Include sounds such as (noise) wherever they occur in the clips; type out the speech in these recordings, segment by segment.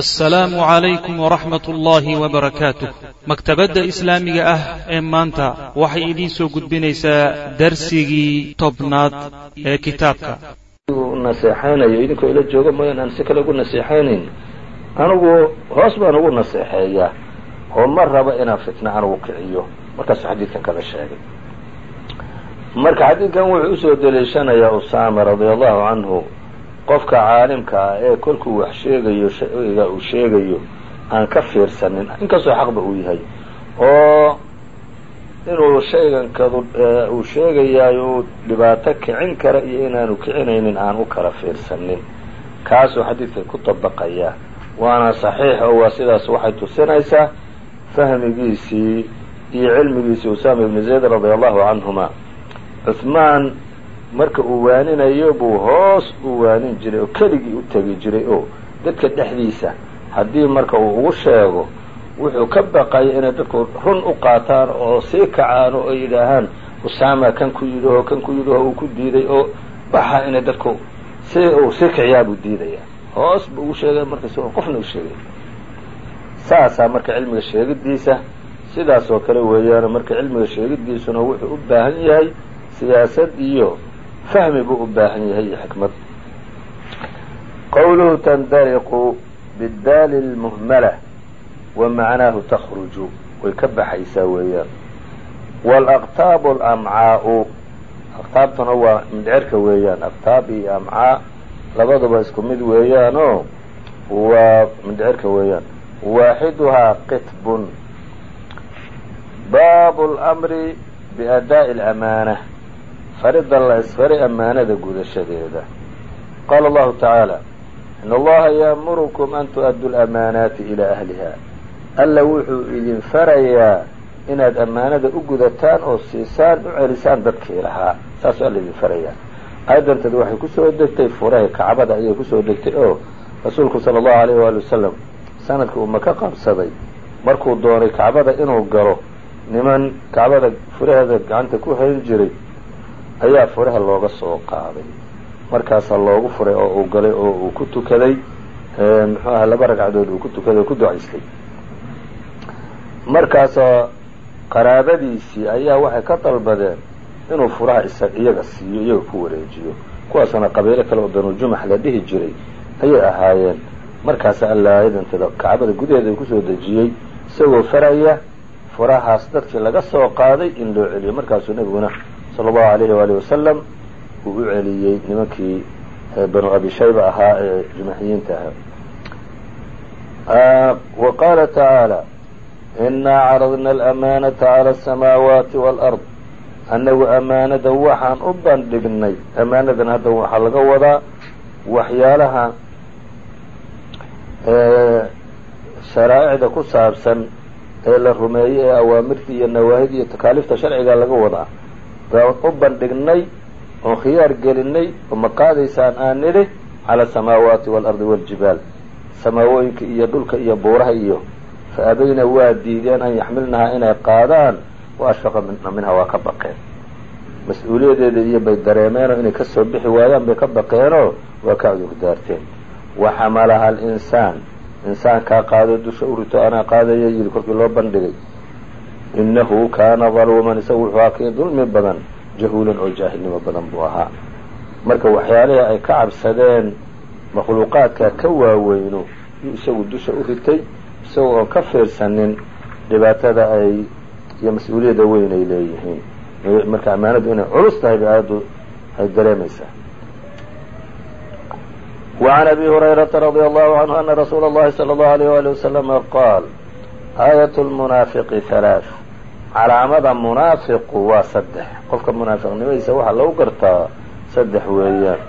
assalaamu calaykum waraxmat ullaahi wabarakaatuh maktabadda islaamiga ah ee maanta waxay idiin soo gudbinaysaa darsigii tobnaad ee kitaabka. Naseexaynayo idinkoo ila jooga mooyaan aan si kale ugu naseexaynayn anigu hoos baan ugu naseexeeyaa oo ma rabo inaan fitna anugu kiciyo. Markaasuu xadiidkan kala sheegay. Marka xadiidkan wuxuu u soo daliishanayaa usaama radia allahu canhu qofka caalimka ah ee kolkuu wax sheegayo shayga uu sheegayo aan ka fiirsanin inkastoo xaqba uu yahay oo inuu shaygankadu uu sheegayaayo uu dhibaato kicin kara iyo inaanu kicinaynin aan u kala fiirsanin. Kaasuu xadiidka ku dabaqayaa waana saxiix oo waa sidaas waxay tusinaysaa fahmigiisii iyo cilmigiisii usaama ibni zayd radia allahu canhuma cuhmaan marka uu waaninayo buu hoos u waanin jiray oo keligii u tegi jiray oo dadka dhexdiisa. Haddii marka uu ugu sheego wuxuu ka baqaya inay dadku run u qaataan oo sii kacaan oo ay yidhaahaan usaama kan ku yidhaho kan ku yidhaho uu ku diiday oo waxa inay dadku si uu sii kiciyaa buu diidaya hoos buu ugu sheegay markas qofna u sheegay. Saasaa marka cilmiga sheegidiisa sidaas oo kale weeyaan marka cilmiga sheegidiisuna wuxuu u baahan yahay siyaasad iyo fahmi buu u baahan yahay iyo xikmad. Qowluhu tandariqu bidaali lmuhmala wa macnaahu takhruju. Way ka baxaysaa weeyaan. Waalaqtaabu alamcaau. Aqtaabtuna waa mindcerka weeyaan. Aqtaab iyo amcaa labaduba isku mid weeyaanoo waa mindcerka weeyaan. Waaxiduhaa qitbun. Baabu lmri biadaa'i alamaana farida la isfaray amaanada gudashadeeda. Qaala allahu tacaala in allaha yaamurukum an tu'addu lamaanaati ilaa ahliha. Alla wuxuu idin farayaa inaad ammaanada u gudataan oo siisaan u celisaan dadkii lahaa saasuu alla idin farayaa. Aayaddanteed waxay ku soo degtay furahi kacbada ayay ku soo degtay oo rasuulku sala allahu alayh waali wasalam sannadkii uu maka qabsaday markuu doonay kacbada inuu galo niman kacbada furaheeda gacanta ku hayn jiray ayaa furaha looga soo qaaday. Markaasaa loogu furay oo uu galay oo uu ku tukaday muxuu aha laba ragcadood uu ku tukaday oo ku ducaystay. Markaasaa qaraabadiisii ayaa waxay ka dalbadeen inuu furaha iyaga siiyo iyaga ku wareejiyo. Kuwaasuna qabiilo kale oo danuujumax la dhihi jiray ayay ahaayeen. Markaasa alla aayadanteeda kacbada gudaheeda ku soo dejiyey isagoo faraya furahaas dadkii laga soo qaaday in loo celiyo. Markaasuu nebiguna sala allahu alayhi waalihi wasalam uu u celiyey nimankii banu abi shayba ahaa ee jumaxiyiinta ahaa. Wa qaala tacaala inaa caradna alamaanata cala asamaawaati waalard annagu amaanada waxaan u bandhignay amaanadan hadda waxaa laga wadaa waxyaalaha sharaa'icda ku saabsan ee la rumeeyey ee awaamirta iyo nawaahida iyo takaaliifta sharciga laga wadaa baan u bandhignay oon khiyaar gelinay oo ma qaadaysaan aan nidhi cala asamaawaati waalardi waaljibaal samaawooyinka iyo dhulka iyo buuraha iyo fa abayna waa diideen an yaxmilnahaa inay qaadaan wa ashfaqa minha waa ka baqeen. Mas'uuliyadeeda iyo bay dareemeenoo inay ka soo bixi waayaan bay ka baqeenoo waa ka cudurdaarteen wa xamalaha alinsaan insaankaa qaado dusha u rito anaa qaadaya yidhi korkii loo bandhigay innahu kaana daluuman isagu wuxuu ahaa kii dulmi badan jahuulan oo jaahilnimo badan buu ahaa marka waxyaalihii ay ka cabsadeen makhluuqaadka ka waaweyno yuu isagu dusha u ritay isagoo oon ka fiirsanin dhibaatada ay iyo mas-uuliyadda weyn ay leeyihiin marka ammaanadu inay culus tahay bay aayaddu ay dareemaysaa وعn أbي هريرaةa رضي الله عنه أنa رsuuل الlahi صلى الله عليه وaلي وسلم qاal aayat lmunaafiqi halaa calaamada munaafiqu waa saddex. Qofka munaafiqnimadiisa waxaa lagu gartaa saddex weeyaan.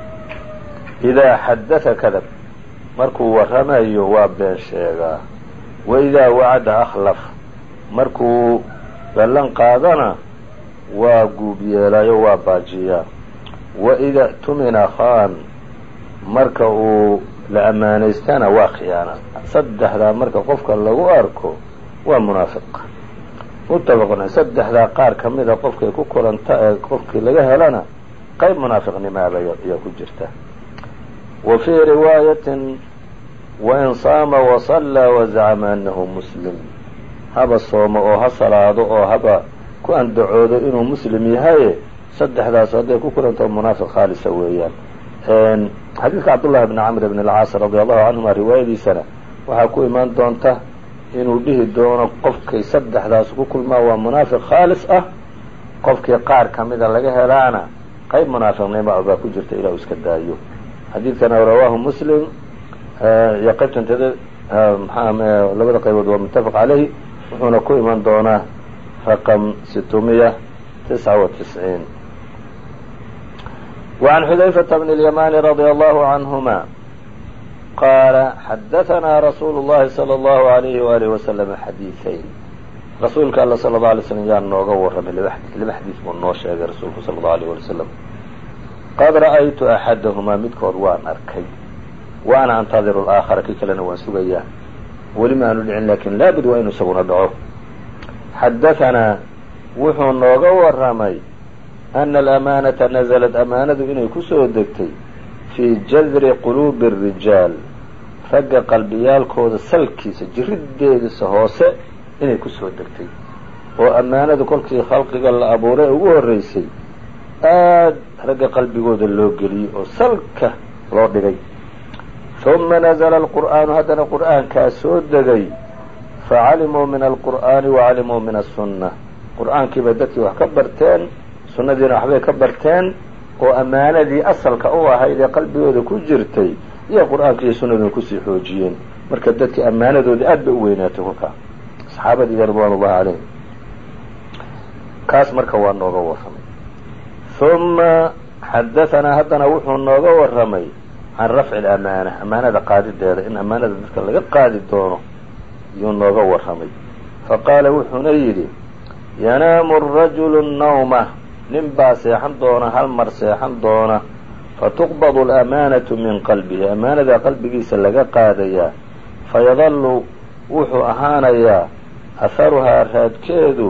Idaa xadatha kadab markuu warramayo waa been sheegaa. Wa idaa wacada akhlaf markuu ballan qaadana waa guub yeelaayo waa baajiyaa. Wa ida tumina khaan marka uu la ammaanaystana waa khiyaana. Saddexdaa marka qofka lagu arko waa munaafiq. Muttafaqun saddexdaa qaar ka mida qofkay ku kulanta ee qofkii laga helana qayb munaafiqnimaaba ayaa ku jirta. Wa fii riwaayatin wain saama wasallaa wazacama annahu muslim. Haba soomo oo ha salaado oo haba ku andacoodo inuu muslim yahaye saddexdaas hadday ku kulantao munaafiq khaalisa weeyaan. Xadiidka cabdullahi bni camr bn alcaas radia allahu canhuma riwaayadiisana waxaa ku imaan doonta inuu dhihi doono qofkii saddexdaas ku kulmaa waa munaafiq khaalis ah qofkii qaar ka mida laga helaana qayb munaafiqnimo ah baa ku jirta ilah u iska daayo. Xadiidkana rawaahu muslim eh, iyo qaybtanteeda eh, eh, labada qaybood waa muttafaq caleyhi wuxuuna ku iman doonaa raqam situmiya tisca wa tisciin wacan xudayfata bni lyamani radia allahu قال xadaanaa rasuulu llahi sala allahu alayhi waalihi wasalam xadiiayn rasuulka alla sala alla alay slam yaa nooga warramay laba xadiis laba xadiis buu noo sheegay rasuulku sala allahu alayh wali wasalam qad ra'aytu axadahumaa midkood waan arkay wa ana antadiru alaakhara kii kalena waan sugayaa weli ma aanu dhicin laakiin laabud waa inu isaguna dhaco xadaanaa wuxuu nooga warramay ana alamaanata nazalat amaanadu inay ku soo degtay fii jadri quluubi ragga qalbiyaalkooda salkiisa jiriddeediisa hoose inay ku soo degtay. Oo ammaanadu kolkii khalqiga la abuuray ugu horreysay aad ragga qalbigooda loo geliyey oo salka loo dhigay. ثuma nazla alqur'aanu haddana qur'aankaa soo degay. Facalimuu min alqur'aani wacalimuu min aلsunna qur'aankiibay dadkii wax ka barteen sunnadiina waxbay ka barteen oo ammaanadii asalka u ahayd ee qalbigooda ku jirtay iyo qur'aanka iyo sunnaduna ku sii xoojiyeen. Marka dadkii ammaanadoodii aad bay u weynaatay kolkaa saxaabadii ridwan ullahi calayhim kaas marka waa nooga warramay. Uma xadahanaa haddana wuxuu nooga warramay can rafci alamaana amaanada qaadideeda. In amaanada dadka laga qaadi doono yuu nooga warramay. Faqaala wuxuuna yidhi yanaamu arajulu nawma. Nin baa seexan doona hal mar seexan doona fatuqbadu alamaanatu min qalbihi amaanadaa qalbigiisa laga qaadayaa fayadallu wuxuu ahaanayaa aharuhaa raadkeedu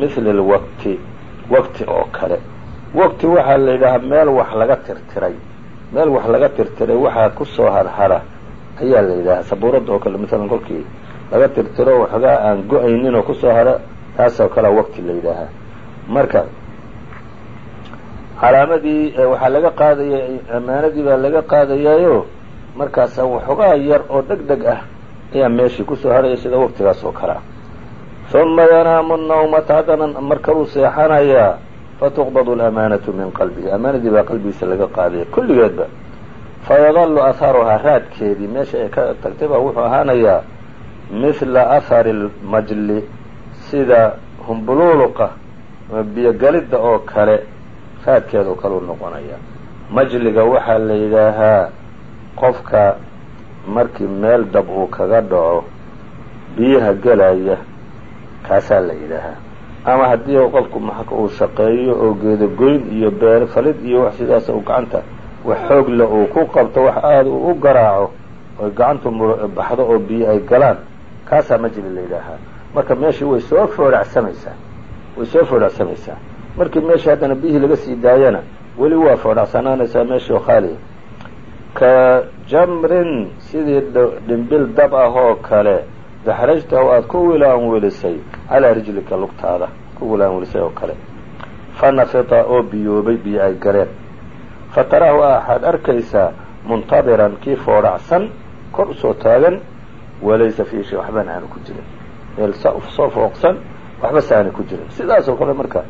mithli lwaqti waqti oo kale waqti waxaa la yidhaahaa meel wax laga tirtiray meel wax laga tirtiray waxaa ku soo harhara ayaa la yidhahaa sabuuradda oo kale maalan kolkii laga tirtiro waxoogaa aan go'aynin oo ku soo hara taasoo kalea waqti la yidhaahaa marka calaamadii waxaa laga qaadaya amaanadii baa laga qaadayaayo markaasa waxoogaa yar oo deg deg ah ayaa meeshii ku soo haraya sida waqtigaas oo kalea uma yanaamu nawmata haddana markaluu seexanayaa fatuqbadu alamaanatu min qalbihi amaanadii baa qalbigiisa laga qaadaya kulligeedba fayadalu aharuhaa raadkeedii meesha ay ka tagtay baa wuxuu ahaanayaa mithla ahari lmajli sida humbuluuluqa biyogalidda oo kale raadkeeda oo kale u noqonaya. Majliga waxaa la yidhaahaa qofka markii meel dab uu kaga dhaco biyaha gelaya kaasaa la yidhaahaa. Ama haddii qofku maka uu shaqeeyo oo geedagoyn iyo beer falid iyo wax sidaas uu gacanta wax xoogle uu ku qabto wax aada uu u garaaco oy gacantu baxdo oo biyo ay galaan kaasaa majli la yidhaahaa. Marka meeshii way soo foodhacsamaysaa way soo foodhacsamaysaa markii meeshii haddana biyihii laga sii daayana weli waa foodhacsanaanaysaa meeshii oo ka jamrin sidii dhimbil dab ah oo kale daxrajtahu aada ku wilaan welisay calaa rijlika lugtaada ku wilaan oo kale. Fa nafita oo biyoobay biyo ay galeen fa taraahu waxaad arkaysaa muntabiran kii foodhacsan kor u soo taagan walaysa fii shay waxbana aanu ku jirin. Meel soo fooqsan waxba aanay ku jirin. Sidaasoo kale marka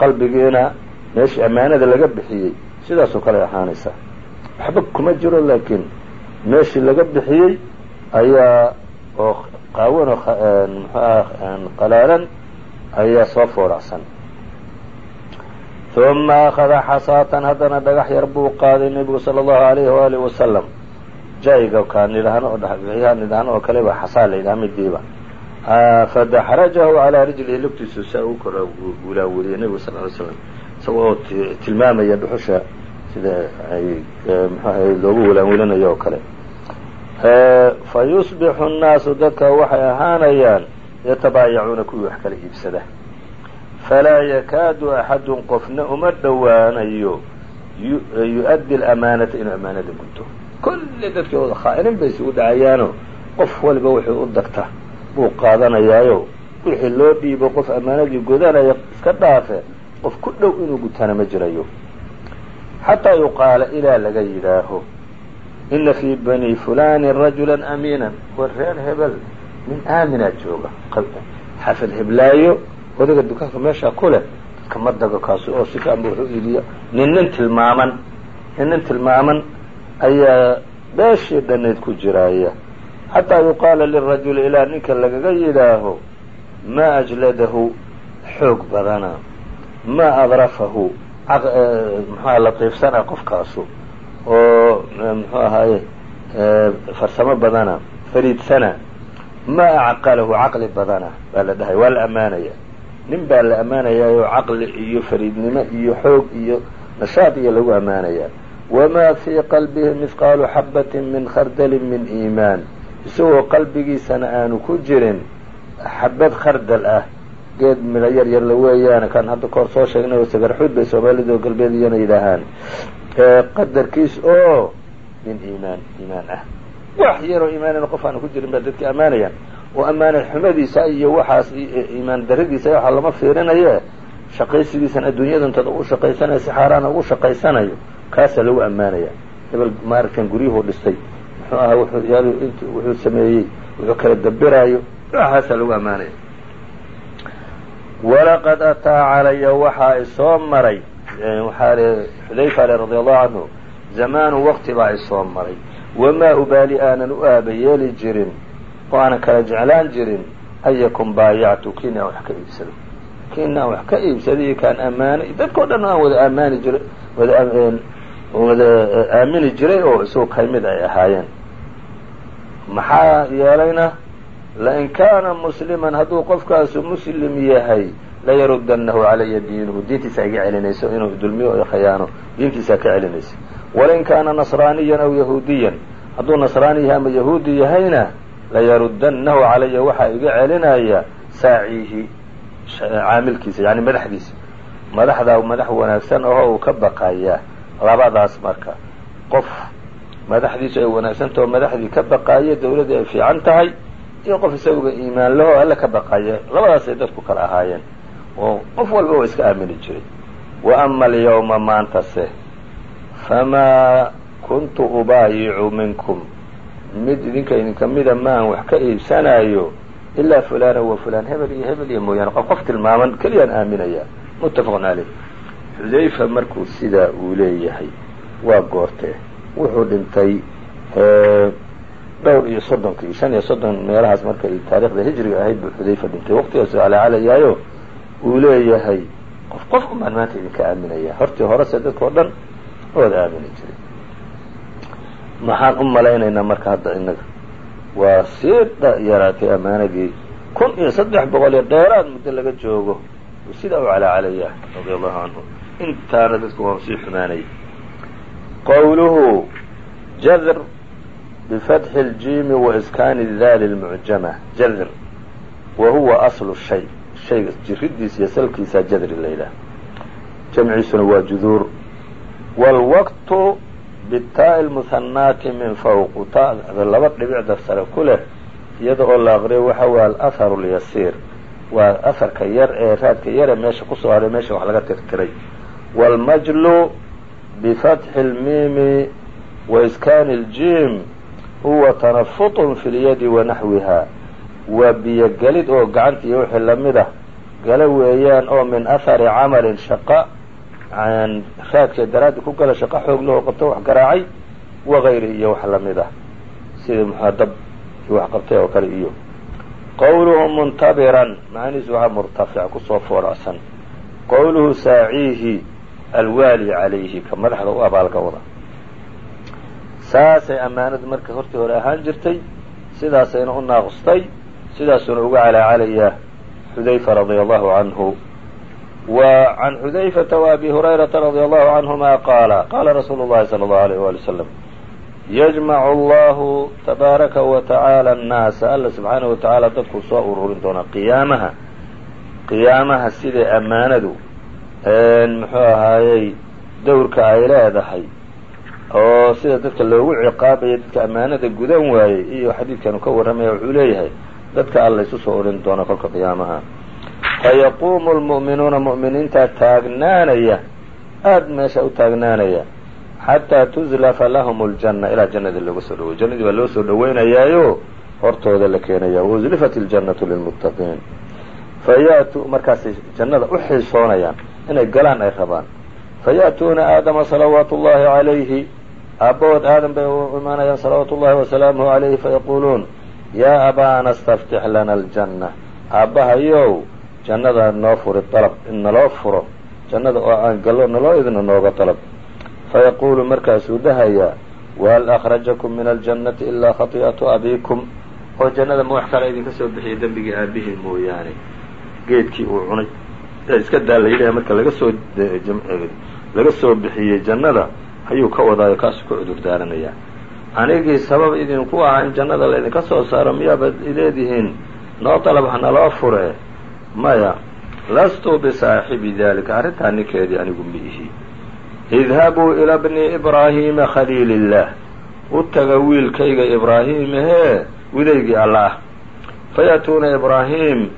qalbigiina meeshii ammaanada laga bixiyey. Sidaasoo kale ahaanaysaa waxba kuma jiro laakiin meeshii laga bixiyey ayaa oo qaawan oo muxuah qalaalan ayaa soo foodhacsan uma akhada xasaatan haddana dhagax yar buu qaaday nebigu sala allahu alayhi waalihi wasalam jayga kaan idhaahno oo dhagaxyahaan idhaahno oo kale ba xasaa la yidhaha midiiba fadaxrajahu calaa rijlihi lugtiisu saa u kora wulaaweliyey nebigu sal ly slam isagoo tilmaamaya dhuxusha sida ay mxuaha loogu wulaanwelinayo oo kale fa yusbixu dadka waxay ahaanayaan yatabaayacuuna kuwii wax kala iibsada falaa yakaadu axadun qofna uma dhowaanayo yu-addi inuu amaanada guddo kulli dadkii wada khaa'iniin bay isugu dhacayaano qof waliba wuxuu u dagta buu qaadanayaayo. Wixii loo dhiibo qof ammaanadii gudanaya iska dhaafe qof ku dhow inuu gutana ma jirayo. Xataa yuqaala ilaa laga yidhaaho ina fii bani fulani rajula amiinan. War reer hebel nin aaminaa jooga xafid heblaayo odaga dukaanka meeshaa ku leh dadka ma dago kaasu oo si fiican ba wuxuu iibiya nin nin tilmaaman. Nin nin tilmaaman ayaa beeshii dhannayd ku jiraaya xataa yuqaala lirajuli ilaa ninka lagaga yidhaaho maa ajladahu xoog badana maa adrafahu muxuaha latiifsana qofkaasu oo muxuu ahaaye farsamo badana fariidsana maa acqalahu caqli badana baa la dhahay waa la ammaanaya nin baa la ammaanayaayoo caqli iyo fariidnimo iyo xoog iyo nashaad iyo lagu ammaanayaa wamaa fii qalbihi mihqaalu xabatin min khardalin min iimaan isagoo qalbigiisana aanu ku jirin xabad khardal ah geed midho yar yarla weeyaane kan hadda kahor soo sheegnay oo sagarxuud bay soomaalidu galbeed iyana yidhaahaan qadarkiis oo min iimaan iimaan ah. Wax yaroo iimaanina qof aanu ku jirin baa dadki ammaanayaan oo ammaana xumadiisa iyo waxaas iimaan daradiisa waxaa lama fiirinaye. Shaqaysigiisan adduunyadantada u shaqaysanayo si xaaraana ugu shaqaysanayo kaasaa lagu ammaanaya. Hebel maaragtan guryuhu dhistay muxuu ahaa wuxuu sameeyey wuxuu kala dabiraayo waxaasaa lagu ammaanaya walaqad ataa calaya waxaa isoo maray waxaa xudayfa ale radi allahu canhu zamaanu waqti baa isoo maray. Wamaa ubaali aanan u aaba yeeli jirin oo aanan kala jeclaan jirin ayakum baayactu kiina aan wax ka iibsado. Kiina aan wax ka iibsaday kaan ammaanay dadkao dhan aan wada ammaani jiray wada wada aamini jiray oo isagoo ka mid ay ahaayeen maxaa yeelayna lain kaana musliman hadduu qofkaasu muslim yahay layarudanahu calaya diinuhu. Diintiisa iga celinayso inuu dulmiyo o khayaano diintiisaa ka celinaysa walain kaana nasraaniyan aw yahuudiyan hadduu nasraani yahay ama yahuudi yahayna layarudanahu calaya waxaa iga celinaya saaciihi caamilkiisa yani madaxdiisa. Madaxdaa madax wanaagsan aho uu ka baqaya labadaas marka. Qof madaxdiisu ay wanaagsantaho madaxdii ka baqaaya dawladdii ay fiican tahay iyo qof isaguga iimaan laho alle ka baqaya labadaasay dadku kala ahaayeen. Oo qof walba waa iska aamini jiray. Wa ama alyawma maantase famaa kuntu ubaayicu minkum. Mid idinka idinka mida maan wax ka iibsanaayo ilaa fulana wa fulan hebel iyo hebel iyo mooyaane. Qof qof tilmaaman keliyaan aaminaya. Muttafaqun caleyh xudayfa markuu sidaa uu leeyahay waa goortee wuxuu dhintay dhowr iyo soddonkii shan iyo soddon meelahaas markay taarikhda hijriga ahayd buu xudayfa dhintay. Waqtigaas calaacalayaayo uu leeyahay qof qof umaan maanta idinka aaminaya. Hortii horese dadkao dhan wada aamini jiray. Maxaan u malaynaynaa marka hadda innaga. Waa sii yaraatay ammaanadii kun iyo saddex boqol iyo dheeraad muddo laga joogo. Sidaa u calaacalaya radia allahu canhu intaana dadku waa sii xumaanayay qowluhu jadr bifatxi اljiimi waiskaani daali lmucjama jadr wa huwa aslu shay shayga jiridiisa iyo salkiisa jadri la yidhaah jamciisuna waa juduur wاlwaqtu bitaa lmuhanaati min fawqu taada laba dhibicda sare ku leh iyada oo la aqriyo waxa waa alahar اlyasiir waa aharka yar ee raadka yare meesha kusoo haray meesha wax laga tirtiray wاlmajlu bifatxi اlmiimi waiskaani اljim huwa tanafutun fi lyadi wanaxwiha waa biyogelid oo gacanta iyo wixii la mid ah gala weeyaan oo min ahari camalin shaqa raadka daraaddi ku gala shaqo xoog lahoo qabto wax garaacay wagayri iyo wax la mid ah sida muxua dab wax qabtay oo kale iyo alwaali calayhi ka madaxda u abaalka wada. Saasay ammaanadu marka hortii hore ahaan jirtay sidaasayna u naaqustay sidaasuuna uga calaacalaya xudayfa radia allahu canhu. Wa can xudayfata وabi hurayrata radia allahu canhuma qaala qaala rasuulu llahi salى allahu alayh wali wasalam yajmacu allahu tabaaraka wa tacaala annaasa. Alla subxaanahu wa tacaala dadkuu soo ururin doonaa qiyaamaha qiyaamaha siday ammaanadu muxuu ahaayey dowrka ay leedahay oo sida dadka loogu ciqaabaya dadka ammaanada gudan waayey iyo xadiidkanu ka warramaya wuxuu leeyahay dadka alla isu soo orin doona kolka qiyaamaha. Fayaquumu lmu'minuuna mu'miniintaa taagnaanaya aada meesha u taagnaanaya xataa tuzlafa lahum ljanna ilaa jannadii looga soo dhaweyo jannadii baa loo soo dhaweynayaayo hortooda la keenaya wauzlifat iljannatu lilmuttaqiin. Fayaatu markaasay jannada u xiisoonayaan inay galaan ay rabaan. Fayaأtuuna aadama salawaatu ullahi calayhi aabbahood aadam bay u imaanayaan salawaatu ullahi wasalaamuhu calayhi fayaquuluun yaa abaana staftix lana aljanna. Aabbahayow jannada noo furi dalab in naloo furo. Jannada oo aan gallo naloo idna nooga dalab fayaquulu markaasuu dhahayaa wahal akhrajakum min aljannati ilaa khati'atu abiikum? Oo jannada ma wax kale idinka soo bixiyay dembigii aabihiin mooyaane. Geedkii uu cunay iska daa la yidhaha marka laga soo laga soo bixiyey jannada ayuu ka wadaayo kaasuu ka cudur daaranayaa anigii sabab idinku ahaa in jannada laydinka soo saaro miyaabaad ileedihiin noo dalab hanaloo fure. Maya lastu bisaaxibi dalika arrintaa ninkeedii anigu ma ihi. Idhabuu ila bni ibraahiima khaliili illaah u taga wiilkayga ibraahiimahee widaygii alla ah fayaatuuna ibraahim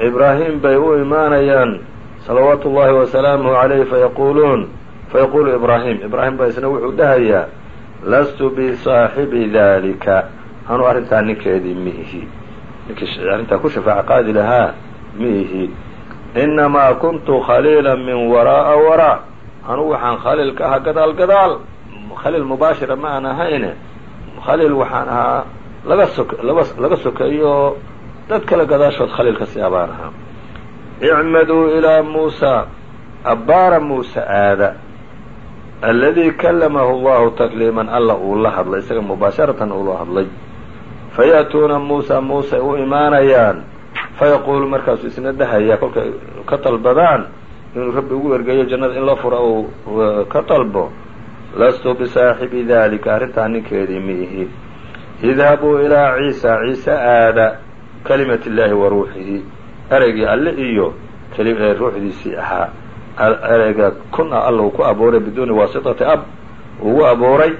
ibraahim bay u imaanayaan salawaatu ullahi wasalaamuhu calayh fayaquuluun fayaquulu ibraahim ibraahim baa isna wuxuu dhahayaa lastu bisaaxibi dalika anu arrintaa ninkeedii ma ihi ninkii arrintaa ku shafaaca qaadi lahaa ma ihi kuntu khaliila min waraa'a waraa. Anugu waxaan khaliil ka ahaa gadaal gadaal. Khaliil mubaashira ma aan ahayne khaliil waxaan ahaa laga sok laba laga sokeeyo dad kale gadaashood khaliil ka sii abaan ahaa. Icmaduu ilaa muusaa abbaara muuse aada. Aladii kallamahu allahu takliiman alla uu la hadlay isaga mubaasharatan uu la hadlay. Fayaأtuuna muusa muusay u imaanayaan. Fayaquulu markaasuu isna dhahaya kolkay ka dalbadaan inuu rabbi ugu ergeeyo jannada in loo fura uu ka dalbo lastu bisaaxibi dalika arrintaa ninkeedii ma ihi idhabuu ilaa ciisa ciise aada kalimat illaahi wa ruuxihi. Ereygii alle iyo ruuxdiisii ahaa. Ereyga kun a alla uu ku abuuray biduuni waasitati ab. Ugu abuuray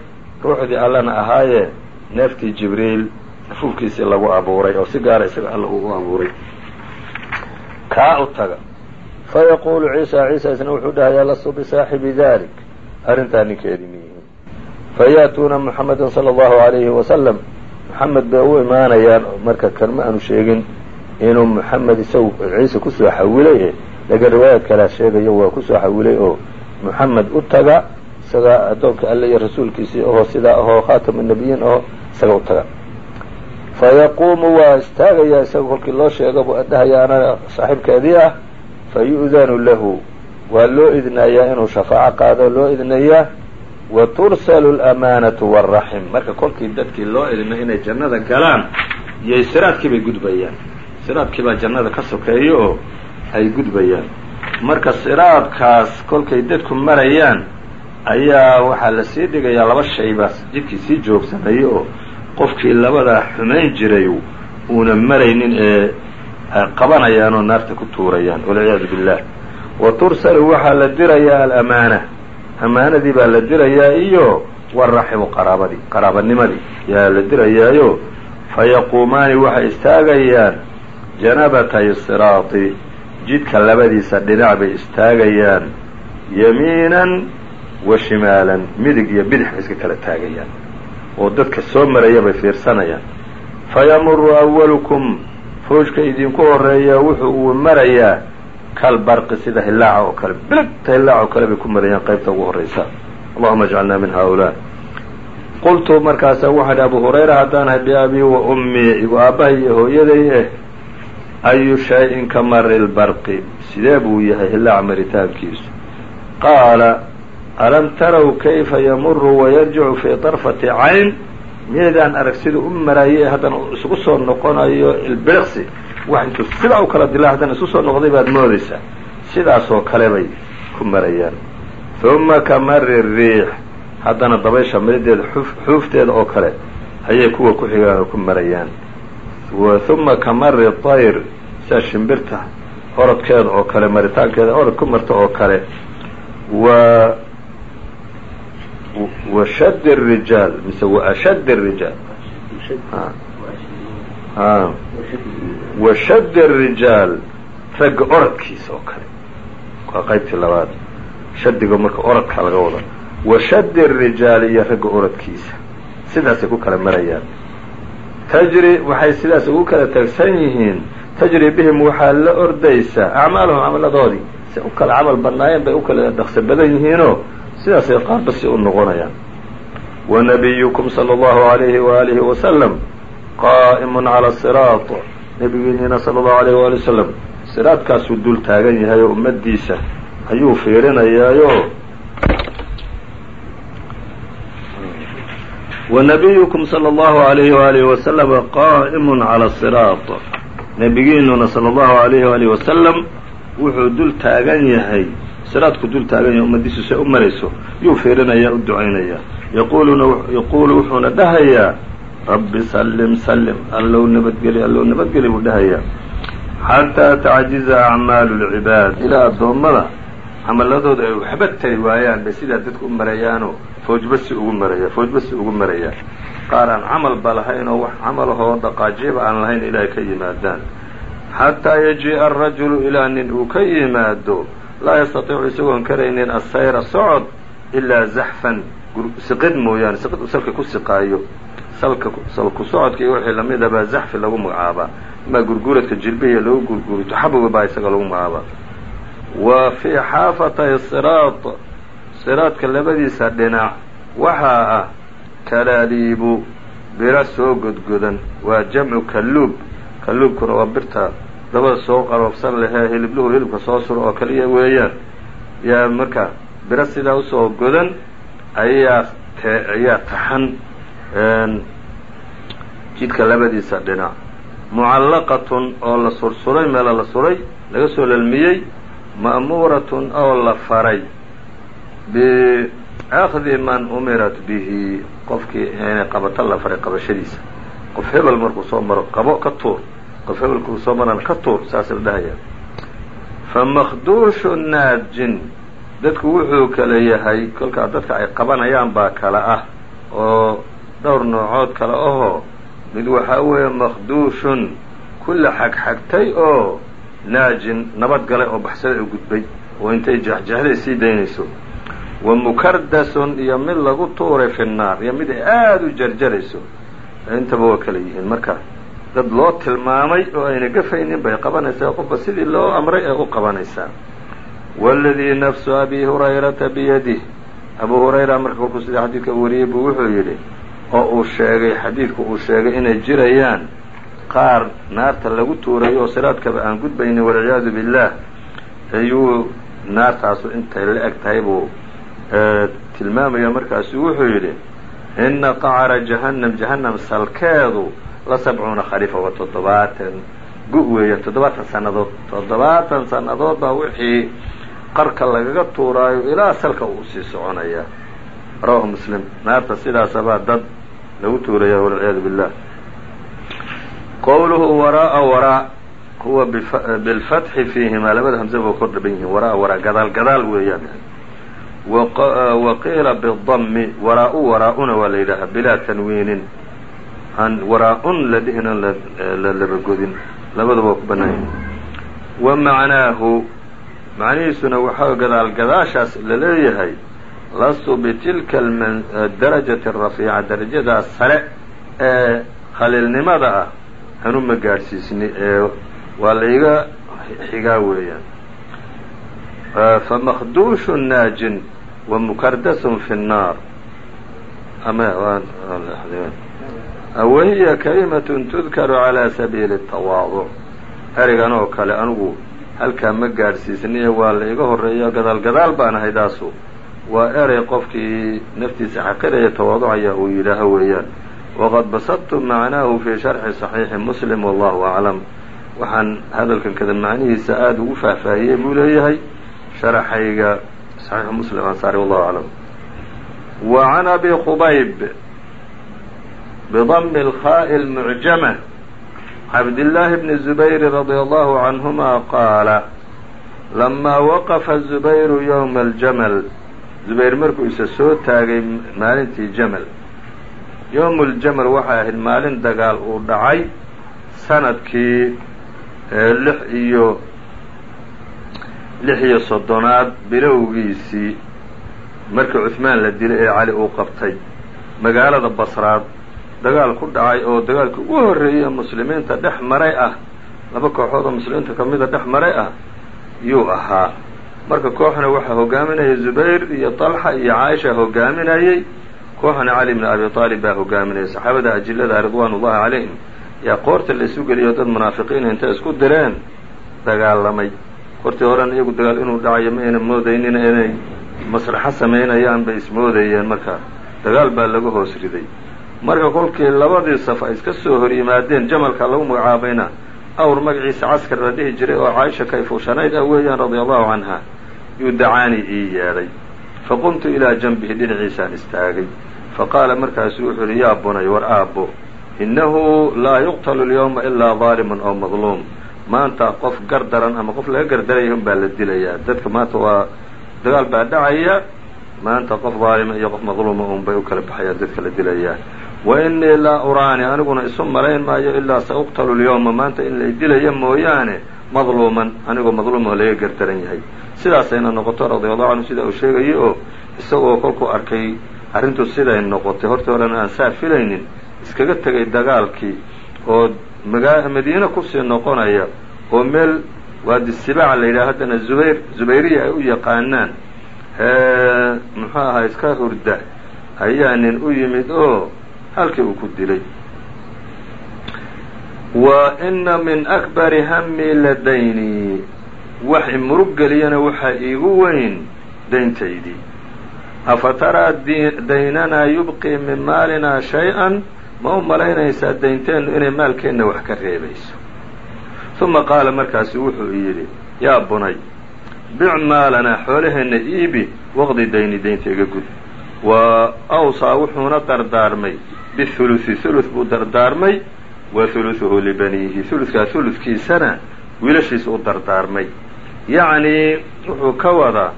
ruuxdii allana ahaaye neeftii jibriil afuufkiisii lagu abuuray oo si gaara isaga alla uu u abuuray kaa u taga. Fayaquulu ciisa ciisa isna wuxuu dhahayaa lastu bisaaxibi dalik arrintaa ninkeedii miyihi fayaatuuna muxameda sala allahu alayhi wasalam moxamed bay u imaanayaan marka kan ma aanu sheegin inuu moxamed isagu ciise ku soo xawilay laga riwaayad kalea sheegayo waa ku soo xawilay oo moxamed u taga isaga addoonka alle iyo rasuulkiisii ahoo sidaa ahoo khaatamu nabiyiin aho isaga u taga. Fa yaquumu waa istaagayaa isaga kolkii loo sheega buu adhahaya ana saaxiibkeedii ah fa yu'danu lahu. Waa loo idnayaa inuu shafaaco qaado loo idnayaa wa tursalu alamaanatu wاlraxim marka kolkii dadkii loo idno inay jannada galaan iyo siraadkii bay gudbayaan. Siraadkii baa jannada ka sokeeyo oo ay gudbayaan. Marka siraadkaas kolkay dadku marayaan ayaa waxaa la sii dhigayaa laba shay baa jidkii sii joogsanayo oo qofkii labadaa xumayn jiray uuna maraynin ee qabanayaan oo naarta ku tuurayaan. Walciyaadu billah. Wa tursalu waxaa la dirayaa alamaana amaanadii baa la dirayaa iyo waraximu qaraabadii qaraabanimadii yaa la dirayaayo fayaquumaani waxay istaagayaan janabatay siraati jidka labadiisa dhinac bay istaagayaan yamiinan wa shimaalan midig iyo bidix bay iska kala taagayaan. Oo dadka soo maraya bay fiirsanayaan. Fayamuru awalukum foojka idinku horreeya wuxuu uu marayaa kalbarqi sida hillaaca oo kale bilagta hillaaca oo kale bay ku marayaan qaybta ugu horraysa allahuma ajcalna min haaulaa. Qultu markaasa waxaan idhi abu hurayra haddaan ahay biabii wa ummii igu aabbahay iyo hooyaday eh ayu shay-in ka mari lbarqi sidee buu yahay hillaaca maritaankiisu qaala alam taraw kayfa yamuru wayarjicu fii darfati cayn? Miyaydaan arag siduu u maraayey haddana isugu soo noqonayo ilbiriqsi wax intuu sidaa u kala dilaa haddana isu soo noqday baad moodaysaa. Sidaasoo kale bay ku marayaan. Uma ka mari riix. Haddana dabaysha marideeda xuufteeda oo kale ayay kuwa ku xigaan oo ku marayaan. Uma ka mari tayr. Sida shimbirta orodkeeda oo kale maritaankeeda orod ku marta oo kale. Wa washad الrijaal mise waashad wa shadd rijaal ragga oradkiisa oo kale. Waa qaybtii labaad. Shadiga marka oradka laga wada wa shadd iyo ragga oradkiisa sidaasay ku kala marayaan. Tajri waxay sidaas ugu kala tagsan yihiin. Tajri bihim waxaa la ordaysa acmaaluhum camaladoodii. Say u kala camal banaayeen bay u kala dhaqso badan yihiinoo sidaasay qaarba si u noqonayaan. Wa nabiyukum sala allahu alayhi waalihi wasalam qaa'imun cala siraat nabigeeniina sala allahu alayh waali wasalam siraadkaasuu dul taagan yahay oo ummaddiisa ayuu fiirinayaayo. Wanabiyukum sala allahu alayhi waalihi wasalama qaa'imun cala siraat. Nebigiinuna sala allahu alayhi waalihi wasalam wuxuu dul taagan yahay siraadku dul taagan yahay ummaddiisu say u marayso yuu fiirinayaa u ducaynayaa yaquuluna yaquulu wuxuuna dhahayaa rabbi sallim sallim. Allow nabadgeli allow nabadgeli buu dhahayaa xataa tacjiza acmaalu lcibaad ilaa addoommada camaladooda ay waxba tari waayaan bay sidaa dadku u marayaanoo foojbasi ugu maraya foojbasi ugu marayaan qaar aan camalba lahayn oo wax camalahoo dhaqaajiba aan lahayn ilaahay ka yimaadaan xataa yajii'a arajulu ilaa nin uu ka yimaado laa yastatiicu isagoon karaynin asayra socod ilaa zaxfan siqid mooyaane siqid uu salka ku siqaayo salku socodka iyo wixii lamida baa zaxfi lagu magacaabaa imaa gurguradka jilbihiya lagu gurgurito xaboga baa isaga lagu magacaabaa wa fii xaafatay siraad siraadka labadiisa dhinac waxaa ah kalaaliibu biro soo godgodan waa jamcu kalluub. Kalluubkuna waa birta dabada soo qarobsan lehee hilibluhu hilibka soo suro oo kaliya weeyaan. Yaa marka biro sidaa u soo godan ayaa ayaa taxan jidka labadiisa dhinac. Mucallaqatun oo la sursuray meela la suray laga soo lalmiyey ma'muuratun oo la faray. Biakdi man umirat bihi qofkii inay qabato la faray qabashadiisa. Qof hebel markuu soo maro qabo ka tuur. Qof hebelkuu soo marana ka tuur saas la dhahaya famakduushu naajin dadku wuxuu kala yahay kolkaa dadka ay qabanayaan baa kala ah oo dhowr noocood kale ahoo mid waxaa weeye makduushun kulla xagxagtay oo naajin nabad galay oo baxsaday oo gudbay oo intay jexjexday sii daynayso. Wa mukardasun iyo mid lagu tuuray fi nnaar iyo mid ay aada u jarjarayso. Intaba waa kala yihiin. Marka dad loo tilmaamay oo ayna gafaynin bay qabanaysaa qofba sidii loo amray ee u qabanaysaa. Waladii nafsu abi hurayrata biyadih abu hurayra marka kolkuu sida xadiidka wariyey buu wuxuu yidhi oo uu sheegay xadiidku uu sheegay inay jirayaan qaar naarta lagu tuurayo oo siraadkaba aan gudbaynin walciyaadu billaah ayuu naartaasu intay la eg tahay buu tilmaamaya markaasu wuxuu yidhi ina qacara jahannam jahannam salkeedu la sabcuuna khariifa wa toddobaatan gu- weeyaan toddobaatan sannadood toddobaatan sannadood baa wixii qarka lagaga tuuraayo ilaa salka uu sii soconaya rawahu muslim. Naarta sidaasabaa dad lagu tuuraya walciyaadu billah. Qowluhu waraa'a waraa huwa bilfatxi fiihimaa labada hamse ba kor dhaban yihiin waraa waraa gadaal gadaal weeyaan. Wa qiila bidami waraa-u waraa-una waa la yidhaahaa bilaa tanwiinin. Aan waraa-un la dhihin oon la labagodin labadaba ku bannaan yihiin wa macnaahu macnihiisuna waxaa gadaal gadaashaas la lastu bitilka darajati arafiica darajadaas sare ee khaliilnimada ah anu ma gaadhsiisni ee waa la iga xigaa weeyaan famakduushu naajin wa mukardasun fi الnaar wahiya kalimatun tudkaru calى sabiili الtawaaduc ereygan oo kale anigu halkaa ma gaadhsiisniye waa la iga horeeya gadaal gadaal baan ahay taasu waa erey qofkii naftiisa xaqiraya tawaaducaya uu yidhaaho weeyaan waqad basadtu macnaahu fii sharxi صaxiixi muslim wallahu aclam waxaan hadalkan kada macnihiisa aada ugu faahfaahiyey buu leeyahay sharaxayga saxiixu muslim aan saaray wallahu aclam wa can abi qubayb bidami اlkhaaءi اlmucjama cabdillaahi bni zubayri radia allahu canhuma qaala lamaa waqafa zubayru ywma aljamal zubayr markuu isa soo taagay maalintii jamal. Yowmuljamal waxay ahayd maalin dagaal uu dhacay sannadkii lix iyo lix iyo soddonaad bilowgiisii markii cuhmaan la dilay ee cali uu qabtay. Magaalada basraad dagaal ku dhacay oo dagaalkii ugu horreeyey muslimiinta dhex maray ah laba kooxood oo muslimiinta ka mida dhex maray ah yuu ahaa marka kooxna waxaa hogaaminayay zubayr iyo طalxa iyo caaisha hogaaminayey kooxna cali bn abi aalib baa hogaaminayay. Saxaabada ajilada ridwaan ullahi calayhim yaa qoorta la isu geliyo dad munaafiqiina intay isku direen dagaalamay. Hortii horena iyagu dagaal inuu dhacayo ma ayna moodaynina inay maslaxo samaynayaan bay ismoodayeen marka. Dagaal baa laga hoos riday. Marka kolkii labadii saf ay iska soo hor yimaadeen jamalka lagu magacaabayna awr magaciisa caskar la dhihi jiray oo caaisha kayfuushanayd ah weeyaan radia allahu canha yuu dacaani ii yeedhay. Faqumtu ilaa janbihi dhinaciisaan istaagay. Faqaala markaasu wuxuu yihi yaa bunay war aabbo innahu laa yuqtalu lyawma ilaa daalimun aw madluum. Maanta qof gar daran ama qof laga gardaraya un baa la dilayaa dadka maanta waa dagaal baa dhacaya. Maanta qof daalima iyo qof madluuma un bay u kala baxayaan dadka la dilayaa wa innii laa uraani aniguna isu malayn maayo ilaa sa uqtalu lyawma maanta in lay dilaya mooyaane madluuman anigoo madluuma oo laga gardaran yahay sidaasayna noqoto radiallahu canhu sida uu sheegayay oo isagoo kolkuu arkay arrintu siday noqotay. Hortii horena aan saa filaynin iskaga tegay dagaalkii oo magaa madiine ku sii noqonaya oo meel waadi sibaaca la yidhaha haddana zubayr zubayriya ay u yaqaanaan muxuu ahaa iska hurda ayaa nin u yimid oo halkii uu ku dilay. Wa ina min akbari hammi ladaynii wax imurug geliyana waxaa iigu weyn dayntaydii afa taraa daynanaa yubqii min maalinaa shay-an ma u malaynaysaa daynteennu inay maalkeenna wax ka reebayso. Uma qaala markaasu wuxuu yidhi yaa bunay bic maalanaa xoolaheenna iibi waqdi dayni daynta gud wa awsaa wuxuuna dardaarmay bihulusi hulus buu dardaarmay wa hulusuhu libaniihi huluskaa huludkiisana wiilashiisa u dardaarmay yacnii wuxuu ka wadaa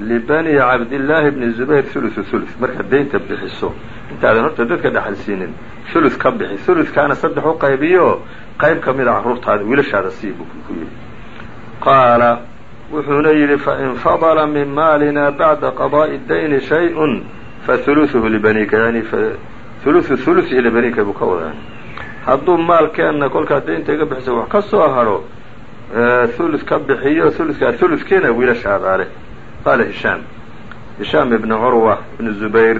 libani cabdillaahi bni zubayr hulusu hulus markaad daynta bixiso intaadan horta dadka dhexalsiinin hulus ka bixi. Huluskaana saddex u qaybiyo qayb ka mida carruurtaada wiilashaada sii ku yidhi. Qaala wuxuuna yidhi fain fadla min maalina bacda qadaa'i dayni shay-un fahulusuhu libanika yani hulusu hulusihi libanika buu ka wadaa hadduu maalkeenna kolkaa daynta iga bixisa wax ka soo hadho hulus ka bixiyo huluskaa huluskiina wiilashaadaa leh qaala hishaam hishaam ibni curwa ibni zubayr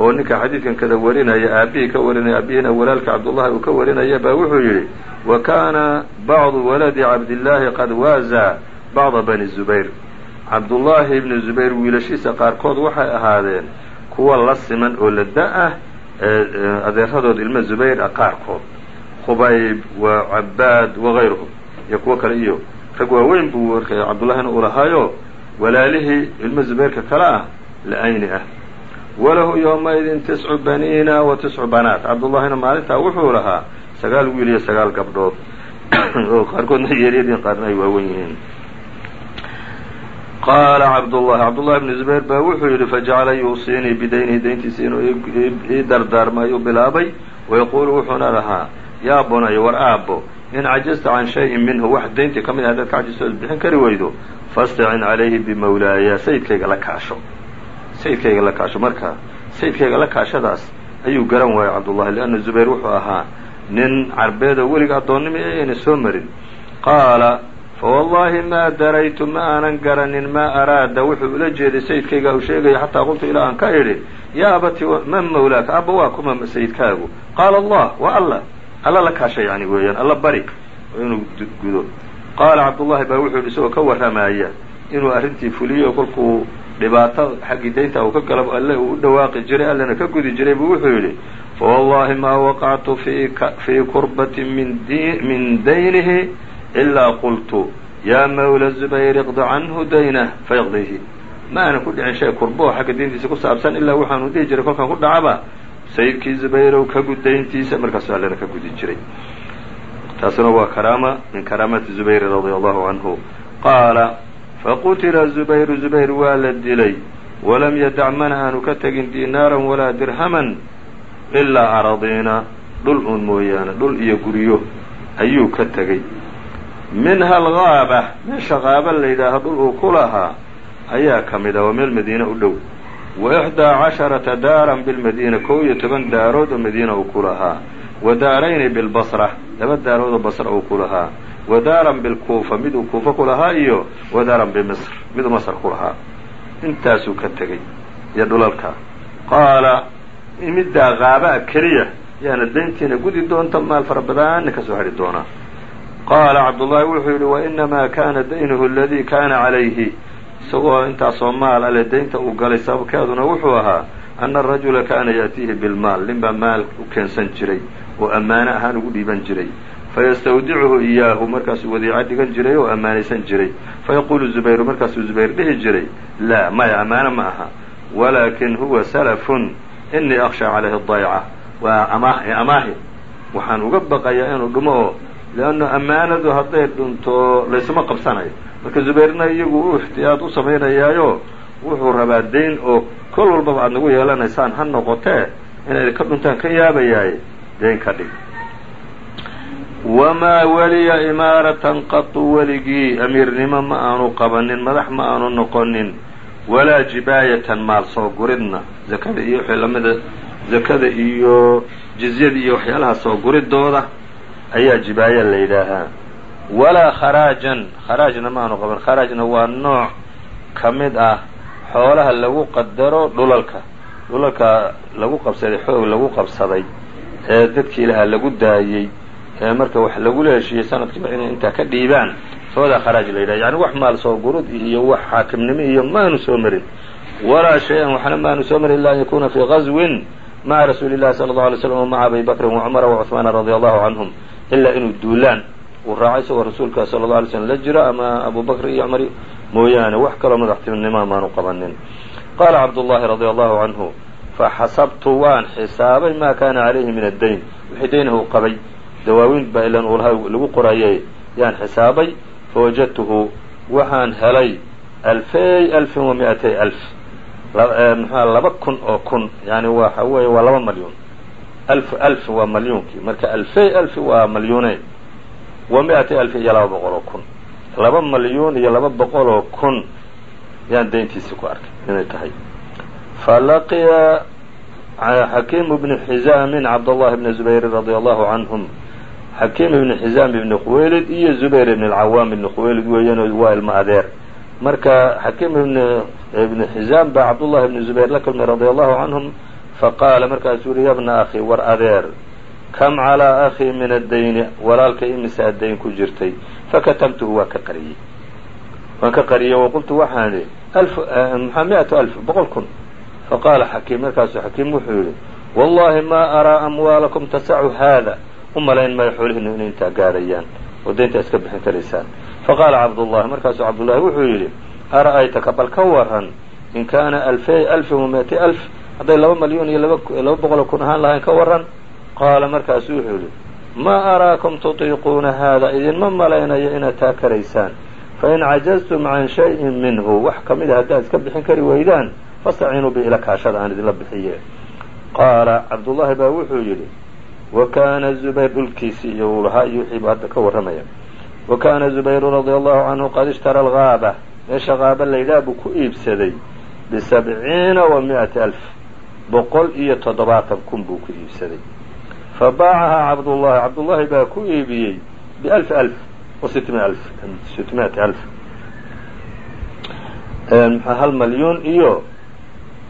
oo ninka xadiidkan kada warinaya aabihii ka warinaya aabihiina walaalka cabdullahi uu ka warinaya baa wuxuu yidhi wa kaana bacdu waladi cabdillaahi qad waazaa bacda bani zubayr. Cabdullaahi ibni zubayr wiilashiisa qaarkood waxay ahaadeen kuwa la siman oo la da'ah adeeradood ilmo zubayr ah qaarkood. Khubayb wa cabaad wagayruhum iyo kuwo kale iyo rag waaweyn buu warkay cabdullahina uu lahaayo walaalihii ilmo zubayrka kale ah la-ayni ah. Walahu yowmaidin tiscu baniina wa tiscu banaat. Cabdullahina maalintaa wuxuu lahaa sagaal wiil iyo sagaal gabdhood. (coughs) Oo qaarkoodna yeeryadiin qaarna ay waawen yihiin. Qaala cabdullahi cabdullahi bni zubayr baa wuxuu yidhi fajacala yuusiinii bidaynihi dayntiisa inuu ii dardaarmo ayuu bilaabay. Wayaquulu wuxuuna lahaa yaa bunay war aabbo in cajazta can shayin minhu wax dayntii ka mid ah hadaad ka cajisto bixin kari weydo fastacin calayhi bimawlaaya sayidkayga la kaasho sayidkayga la kaasho marka sayidkayga la kaashadaas ayuu garan waayay cabdullahi lianna zubayr wuxuu ahaa nin carbeedoo weliga addoonnimo ayayna soo marin qaala fawallahi maa daraytu ma aanan garanin maa araada wuxuu ula jeeday sayidkayga uu sheegaya xataa qultu ilaa aan ka idhi yaa abati man mawlaaka abba waa kuma sayidkaagu qaala allah waa alla alla la kaasha yani weeyaan alla bari inuu gudo. Qaala cabdullahi baa wuxuu yidhi isagoo ka warramaya inuu arrintii fuliyo kolkuu dhibaato xaggii daynta uu ka gala alle uu u dhawaaqi jiray allana ka gudi jiray buu wuxuu yidhi fawallahi maa waqactu fii kurbatin min daynihi ilaa qultu yaa mawla zubayr iqdi canhu daynah fayaqdihi ma aanan ku dhicin shay kurbo xagga dayntiisa ku saabsan ilaa waxaanu dhihi jiray kolkaan ku dhacaba sayidkii zubayrow ka gud dayntiisa markaasuu allana ka gudi jiray. Taasuna waa karaama min karaamaati zubayr radia allahu canhu qaala faqutila zubayru zubayr waa la dilay. Walam yadac mana aanu ka tegin diinaaran walaa dirhaman ilaa aradiina. Dhul uun mooyaane dhul iyo guryo ayuu ka tegey minha algaaba meesha qaaba la yidhaaho dhul uu ku lahaa ayaa ka mid ah waa meel madiine u dhow ixdaa casharata daaran bilmadiina kow iyo toban daarood oo madiina uu ku lahaa wa daarayni bilbasra laba daarood oo basra uu ku lahaa wa daaran bilkuufa mid uu kuufa ku lahaa iyo wa daaran bimisr miduu masr ku lahaa intaasuu ka tegey iyo dhulalka qaala middaa qaabaa keliya yaana dayntiina gudi doonta maal fara badaanna ka soo hadhi doonaa qaala cabdullaahi wuxuu yidhi wainamaa kaana daynuhu aladii kaana calayhi isagoo intaasoo maal ale daynta uu galay sababkeeduna wuxuu ahaa ana arajula kaana ya'tiihi bilmaal ninbaa maal u keensan jiray oo ammaano ahaan ugu dhiiban jiray. Fayastawdicuhu iyaahu markaasuu wadiica dhigan jiray oo ammaanaysan jiray. Fayaquulu zubayru markaasuu zubayr dhihi jiray laa maya ammaano ma aha walaakin huwa salafun inii akhshaa calayhi dayca waa amaah amaahi. Waxaan uga baqayaa inuu dhumo oo leanna ammaanadu hadday dhunto laysuma qabsanayo marka zubayrna iyagu u ixtiyaad u samaynayaayo wuxuu rabaa dayn oo kol walbaba aad nagu yeelanaysaan ha noqotee inay ka dhuntaan ka yaabayaay dayn ka dhig. Wamaa weliya imaaratan qatu weligii amiirnimo ma aanu qabanin madax ma aanu noqonin walaa jibaayatan maal soo guridna. Zakada iyo wixii lamida zakada iyo jizyada iyo waxyaalaha soo guridooda ayaa jibaaya la yidhaahaa walaa kharaajan kharaajna ma aanu qaban kharaajna waa nooc ka mid ah xoolaha lagu qadaro dhulalka dhulalka lagu qabsaday xoog lagu qabsaday ee dadkii lahaa lagu daayey ee marka wax lagula heshiiyey sanadkiiba inay intaa ka dhiibaan soodaa kharaaj la yidhaha yani wax maal soo gurud iyo wax xaakimnimo iyo maanu soo marin walaa shay-an waxna maanu soo marin ila an yakuna fii gazwin maca rasuuli llahi sala allau alay slam wa maca abi bakrin wacumara wacuhmaana radia allahu canhum ilaa inuu duulaan uu raacay isagoo rasuulka sala allau alay slam la jiro ama abu bakr iyo cumar mooyaane wax kaloo madaxtinimoa maanu qabanin. Qaala cabdullahi radia allahu canhu faxasabtu waan xisaabay ma kana calayhi min addayn. Wixii daynahu qabay dawaawiin baa ilan uu lagu qorayay yaan xisaabay fawajadtuhu waxaan helay alfay alfin wa alf. Mxua laba kun oo kun yani waxa weeye waa laba malyuun alf alf waa malyuunkii marka alfay alfi waa malyuuneyn wa mi-atay alfi iyo laba boqol oo kun. Laba malyuun iyo laba boqol oo kun. Yaan dayntiisii ku arkay inay tahay. Falaqiya xakiimu bni xizaamin cabdallahi bni zubayrin radia allahu canhum xakiim ibni xizaam ibni khuwaylid iyo zubayr ibni alcawaam ibni khuwaylid weeyaan waa ilmo adeer marka xakiim ibn ibni xizaam baa cabdullahi ibni zubayr la kulmay radia allahu canhum faqaala markaasuu yihi yabna akhi war adeer kam calaa akhii min addayni? Walaalka imisaa dayn ku jirtay. Fakatabtuhu waa ka qariyey. Waan ka qariyey waqultu waxaan idhi alf maxaa mi-atu alf boqol kun. Faqaala xakiim markaasuu xakiim wuxuu yidhi wallahi ma araa amwaalakum tasacu haada. U malayn maayo xoolihiinu inay intaa gaadhayaan oo dayntaa iska bixin karaysaan. Faqaala cabdullahi markaasuu cabdullaahi wuxuu yidhi ara'aytaka bal ka waran in kaana alfay alfin wa mi-atay alf hadday laba malyuun iyo laba boqoloo kun ahaan lahayn ka waran qaala markaasuu wuxuu yidhi maa araakum tutiiquuna haada? Idinma malaynayo inaad taa karaysaan fain cajaztum can shayin minhu wax ka mida haddaad iska bixin kari weydaan fastaciinuu bi ila kaashada aan idinla bixiye. Qaala cabdullaahi baa wuxuu yidhi wa kaana zubayr dhulkiisii iyo uu lahaa iyo wixii hadda ka warramaya wa kaana zubayru radia allahu canhu qad ishtara algaaba meesha qaaba laydhaah buu ku iibsaday bisabciina wa mi-ati alf boqol iyo toddobaatan kun buu ku iibsaday fa baacahaa cabdullahi cabdullaahi baa ku iibiyey bialfi alf wa sitmiati alf hal malyuun iyo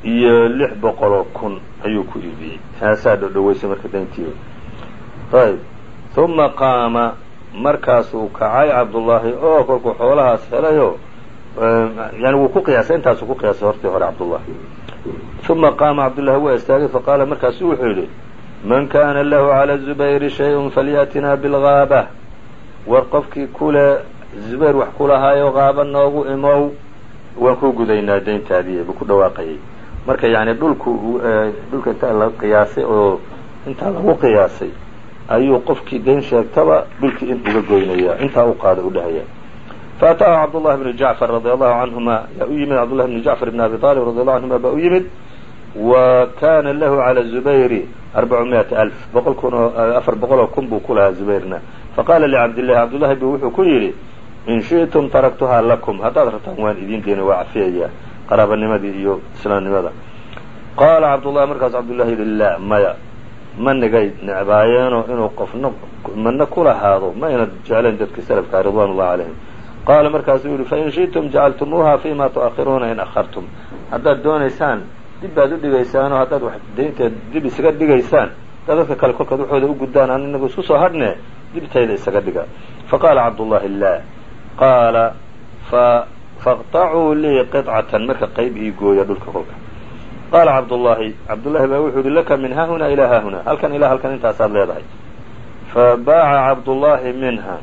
iyo lix boqoloo kun ayuu ku iibiyey taasaa dhodhoweysay marka dayntii ayb uma qaama markaasuu kacay cabdullaahi oo kolkuu xoolahaas helayoo yani wuu ku qiyaasay intaasuu ku qiyaasay hortii hore cabdullahi uma qaama cabdullahi waa istaagay faqaala markaasu wuxuu yidhi man kana lahu calى zubayri shay-un falyatinaa bilgaaba war qofkii kule zubayr wax kulahaayo qaaba noogu imow waan ku gudaynaa dayntaadii buu ku dhawaaqayay marka yani dhulku dhulka intaa la qiyaasay oo intaa lagu qiyaasay ayuu qofkii dayn sheegtaba dhulkii in uga goynaya intaa u qaada u dhahaya faataahu cabdullahi bnu jacfar radi allahu canhuma yaa u yimid cabdullahi bnu jacfar bn abi aalib radi allahu canhuma u yimid wa kana lahu cala zubayri arbacu miata alf boqol kun oo afar boqol oo kun buu ku lahaa zubayrna faqala licabdillahi cabdullahi bu wuxuu ku yidhi in shi'tum taraktuhaa lakum haddaad rabtaan waan idiin deyna waa cafiyaya qaraabanimadii iyo islaamnimada qaala cabdullahi markaas cabdullahi yidhi laa maya ma nigay necbaayeenoo inuu qofna mana ku lahaado ma ayna jeclayn dadkii salafkaa ridwan ullahi calayhim qaala markaasuu yihi fain shi'tum jacaltumuuha fima dib baad u dhigaysaanoo haddaad wax daynteed dib isaga dhigaysaan haddaad dadka kale kolkaad waxooda u guddaan aan inagu isku soo hadhne dibtayda isaga dhiga. Faqaala cabdullahi laa qaala fa faqطacuu lii qطcatan marka qayb ii gooya dhulka kolka. Qaala cabdullahi cabdullahi baa wuxuu yihi laka min haahuna ilaa haahuna. Halkan ilaa halkan intaasaad leedahay. Fabaaca cabdullahi minha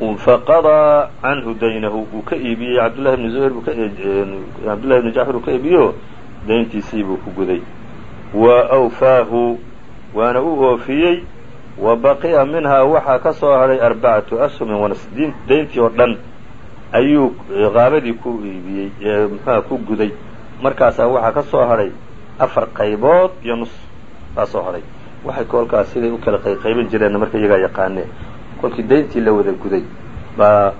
faqadaa canhu daynahu uu ka iibiyey cabdullahi bni zubayr cabdullahi bni jacfar uu ka iibiyo dayntiisii buu ku guday wa awfaahu waana u oofiyey wa baqiya minhaa waxaa ka soo hadhay arbacatu ashumin wanas dayntii oo dhan ayuu qaabadii ku iibiyey muxuha ku guday markaasaa waxaa ka soo hadhay afar qaybood iyo nus baa soo hadhay waxay kolkaas siday u kala qayqaybin jireenna marka iyagaa yaqaanee kolkii dayntii la wada guday baa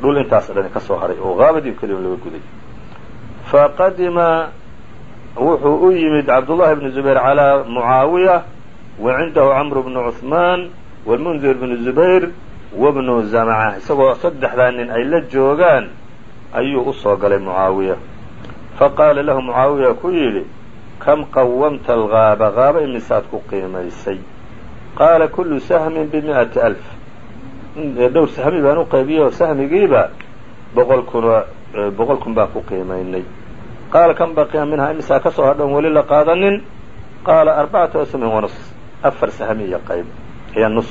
dhul intaas dhani ka hadhay oo qaabadii keliya laga guday. Faqadima wuxuu u yimid cabdullahi bnu zubayr calaa mucaawiya wa cindahu camru bnu cuثmaan wاlmundir bnu zubayr wabnu zamca isagoo saddexdaa nin ay la joogaan ayuu u soo galay mucaawiya. Faqaala lahu mucaawiya ku yidhi kam qawamta algaaba gaaba imisaad ku qiimaysay. Qaala kullu sahmin bimi'ati alf dhowr sahmi baan u qaybiyey oo sahmigiiba boqol kun boqol kun baan ku qiimaynay qaala kam baqiya minhaa imisaa ka soo hadhoon weli la qaadanin? Qaala arbacatu asmin wanus afar sahmi iyo qayb iyo nus.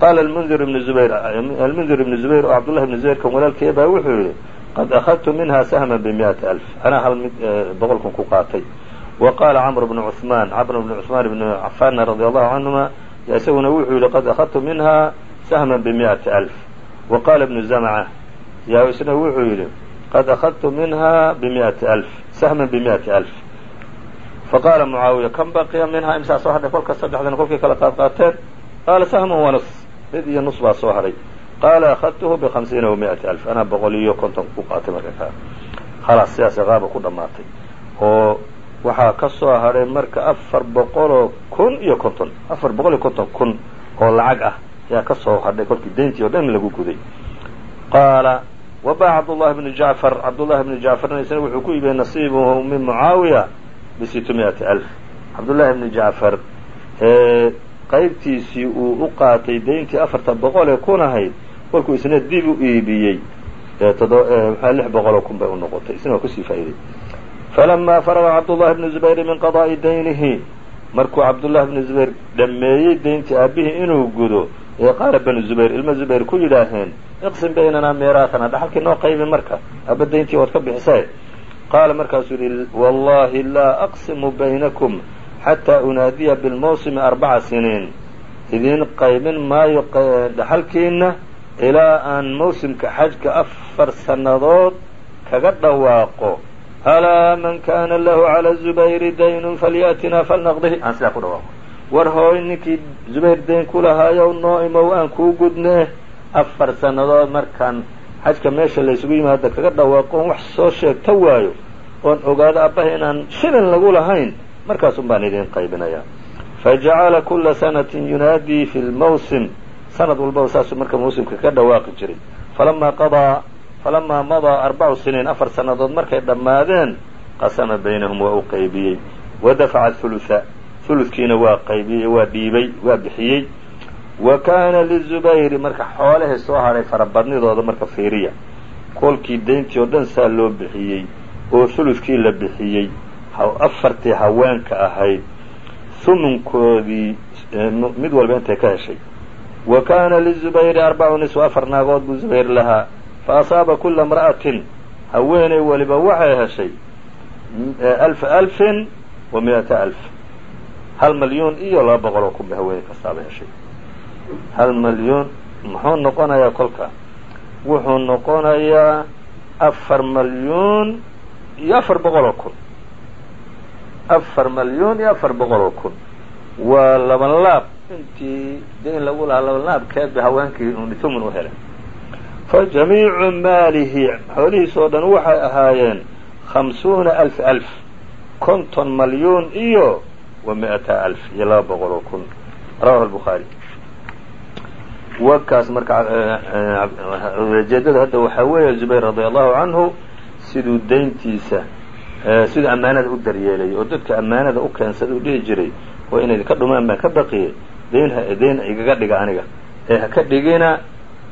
Qaala almundir ibnu zubayr almundir ibnu zubayr oo cabdullahi ibnu zubayr kan walaalkee baa wuxuu yidhi qad akhadtu minha sahman bimi'ati alf. Anaa hal mid boqol kun ku qaatay. Wa qaala camr bnu cuثmaan camr bnu cuثmaan ibnu cafaanna radi allahu canhuma isaguna wuxuu yihi qad akhadtu minha sahman bimi'ati alf wa ibnu zamca yaa isna wuxuu yidhi qad akhadtu minha bimi'ati alf sahman bimi'ati alf faqaala mucaawiya kam baqiya minhaa imsaa soo hadhay saddexdan kolkii kala qaad qaateen qaala sahman wa nus mid iyo nus baa soo hadhay qaala akhadtuhu bihamsiina wa mi'ati alf anaa boqol iyo konton ku qaatay marka khalaas sidaasay qaaba ku dhammaatay oo waxaa ka soo hadhay marka afar boqoloo kun iyo konton afar boqol iyo konton kun oo lacag ah ayaa ka soo hadhay kolkii dayntii o dhan lagu guday. Qaala wabaa cabdullahi bnu jacfar cabdullahi bnu jacfarna isna wuxuu ku iibiyey nasiibuhu min mucaawiya bisitu mi'ati alf. Cabdullahi bnu jacfar ee qaybtiisii uu u qaatay dayntii afartan boqol ee kun ahayd kolkuu isna dib u iibiyey. Maxaa lix boqoloo kun bay u isna waa ku sii faa'iday. Falamaa faraga cabdullahi bnu zubayr min qadaa'i daynihi. Markuu cabdullahi bnu zubayr dhammeeyey dayntii aabihii inuu gudo ee qaala banu zubayr ilma zubayr ku yidhaaheen iqsim baynanaa miiraatana dhaxalkii noo qaybi marka aaba dayntii waad ka bixisae qaala markaasuu yihi wallahi laa aqsimu baynakum xataa unaadiya bilmawsimi arbaca siniin idiin qaybin maayo dhaxalkiina ilaa aan mawsimka xajka afar sannadood kaga dhawaaqo alaa man kana lahu cala zubayri daynun falyaatinaa falnaqdihi aan sidaa ku dhawaaqo war hooy ninkii zubayr dayn ku lahaayow noo imow aan kuu gudnee afar sannadood markaan xajka meesha laysugu yimaado kaga dhawaaqo wax soo sheegta waayo. Oon ogaado abbaha inaan shilin lagu lahayn markaasun baan idiin qaybinayaa. Fajacala kula sanatin yunaadii fi lmawsim sanad walbaba saasuu marka mawsimka ka dhawaaqi jiray. Falamaa qadaa falamaa madaa arbacu siniin afar sannadood markay dhammaadeen qasama baynahum waa u qaybiyey. Wa dafaca huludkiina waa qaybiyey waa dhiibay waa bixiyey. Wa kaana lizubayri marka xoolahii soo hadhay farabadnidooda marka fiiriya. Kolkii dayntii oo dhan saa loo bixiyey oo huludkii la bixiyey afartii haweenka ahayd humunkoodii mid walba intay ka heshay. Wa kaana lizubayri arbacu niswa afar naagood buu zubayr lahaa. Fa asaaba kula imra'atin haweeney waliba waxay heshay alfa alfin wa mi'ata alf hal malyuun iyo laba boqol oo kun ba haweeney kastaaba heshay hal malyuun muxuu noqonayaa kolka? Wuxuu noqonayaa afar malyuun iyo afar boqol oo kun. Afar malyuun iyo afar boqol oo kun. Waa laban laab. Intii dayn lagu lahaa laban laabkeedba haweenkii unithumun u helay. Fa jamiicu maalihi xoolihiis oo dhan waxay ahaayeen khamsuuna alf alf konton malyuun iyo wa alf iyo laba boqol oo kun rawahu albukhaari wakaas marka ujeedada hadda waxaa weeye zubayr radia allahu canhu siduu dayntiisa siduu ammaanada u daryeelayay oo dadka ammaanada u keensada u dhihi jiray oo inay ka dhumaan baan ka baqiyey dayn dayn igaga dhiga aniga ee ha ka dhigina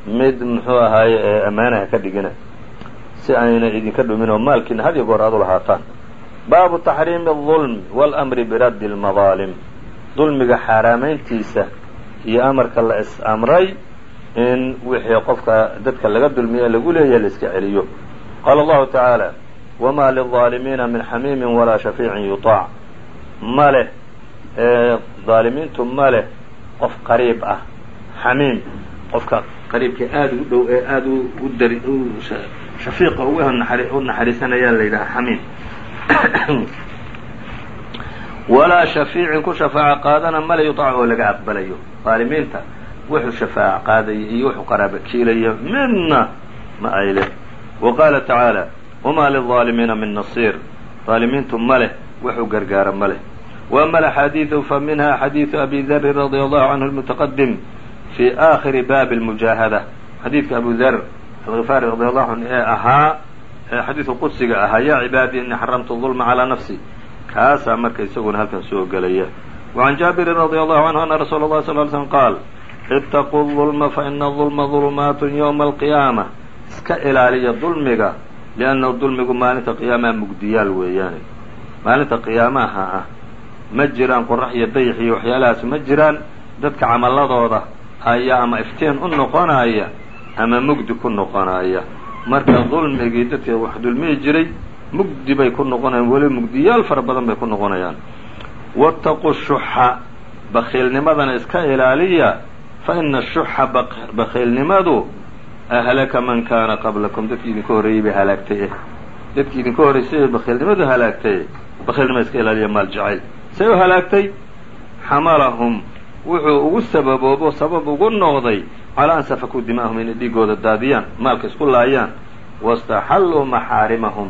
mid muxuu ahaaye ammaana ha ka dhigina si ayna idinka dhumin oo maalkiina had iyo goor aad u lahaataan baabu taxriimi الظulm wاlأmri biraddi الmadaalim dulmiga xaaraamayntiisa iyo amarka la is-amray in wixii qofka dadka laga dulmiya lagu leeyahay la iska celiyo qaala allahu tacaala wma lلظaalimiina min xamiimi walaa shafiicin yuطaac ma leh ظaalimiintu ma leh qof qariib ah xamiim qofka qariibka aada u dhow ee aada u dari shafiiqa ugu u naxariisanayaa la yidhaha xamiim (coughs) walaa shafiicin ku shafaaco qaadana male yuطac oo laga aqbalayo ظaalimiinta wuxuu shafaaco qaadaya iyo wuxuu qaraaba kiilaya midna ma ay leh wa qaala tacaalى wma lلظaalimiina min nasiir ظaalimiintu ma leh wuxuu gargaara ma leh وأma الأxaadiiثu faminha xadiiثu abi dri radي allahu canhu الmتaqdim fi آkhiri baabi الmujaahadة xadiidka abu dr alغifaari radi allahu canhu ee ahaa xadiidka qudsiga ahaa yaa cibaadii ini xaramtu ظulma calىa nafsi kaasaa marka isaguna halkan soo gelaya وعan jaabirin radي allahu canhu ana rasuula اlah sl ly slm qaal اtaquu الظulma faina الظulma ظulmaat ywma الqiyaamة iska ilaaliya dulmiga liannahu dulmigu maalinta qiyaamaha mugdiyaal weeyaane maalinta qiyaamaha ah ma jiraan qorax iyo dayax iyo waxyaalahaas ma jiraan dadka camaladooda ayaa ama iftiin u noqonaya ama mugdi ku noqonaya marka dulmigii dadka wax dulmihi jiray mugdi bay ku noqonayaan weliba mugdiyaal fara badan bay ku noqonayaan. Waataquu shuxa bakhiilnimadana iska ilaaliya fa ina shuxa bakhiilnimadu ahlaka man kaana qablakum. Dadkii idinka horreeyey bay halaagtay. Eh dadkii idinka horreysay bay bakhiilnimadu halaagtay bakhiilnimada iska ilaaliya maal jacayl. Say u halaagtay? Xamalahum wuxuu ugu sababoobo sabab ugu noqday calaa an safakuu dima'ahum inay dhiigooda daadiyaan maalka isku laayaan. Wastaxalluu maxaarimahum.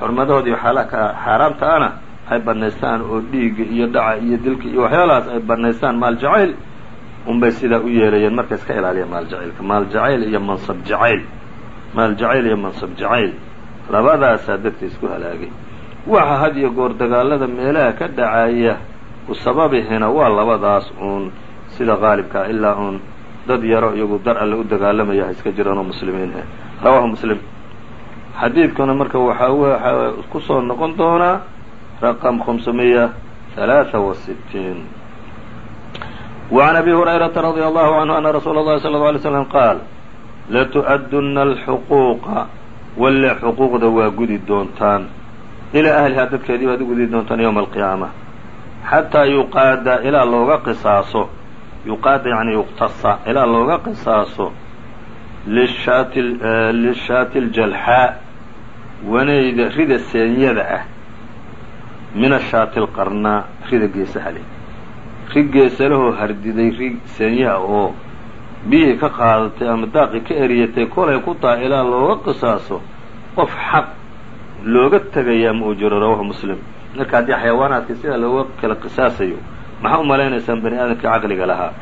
Xurmadahoodii xaalaka xaaraamta ana ay bannaystaan oo dhiigga iyo dhaca iyo dilka iyo waxyaalahaas ay bannaystaan maal jacayl. Unbay sidaa u yeelayeen marka iska ilaaliya maal jacaylka. Maal jacayl iyo mansab jacayl. Maal jacayl iyo mansab jacayl. Labadaasaa dadka isku halaagay. Waxa had iyo goor dagaalada meelaha ka dhacaya u sababihina waa labadaas uun. Sida qaalibkaa ilaa uun dad yaro iyagu dar alle u dagaalamaya ha iska jiraan oo muslimiin ah rawaahu muslim xadiidkuna marka waxaa waxaa ku soo noqon doonaa raqam خمسمية ثaلaaثa وستiiن وعن أbي هريرةa رضي الله عنه أن رsuuل الlhi صلى الله عليه وسلم qاaل لتؤduna الحquuqa walle xuquuqda waa gudi doontaan ilىa أhlihaa dadkeedii baad u gudi doontaan yومa القiyaamة xatىa yuqaada ilaa looga qisaaso yuqaada yani yuqtasa ilaa looga qisaaso lishaati الjalxaa waneyda rida seenyada ah min ashaati alqarnaa rida geesaha leh rig geesalahoo hardiday rig seenyaha oo biyihii ka qaadatay ama daaqii ka eriyatay kolay ku taa ilaa looga qisaaso qof xaq looga tegaya ma uu jiro rawahu muslim marka haddii xayawaanaadka sidaa looga kala qisaasayo maxaa u malaynaysaan bani aadamkii caqliga lahaa?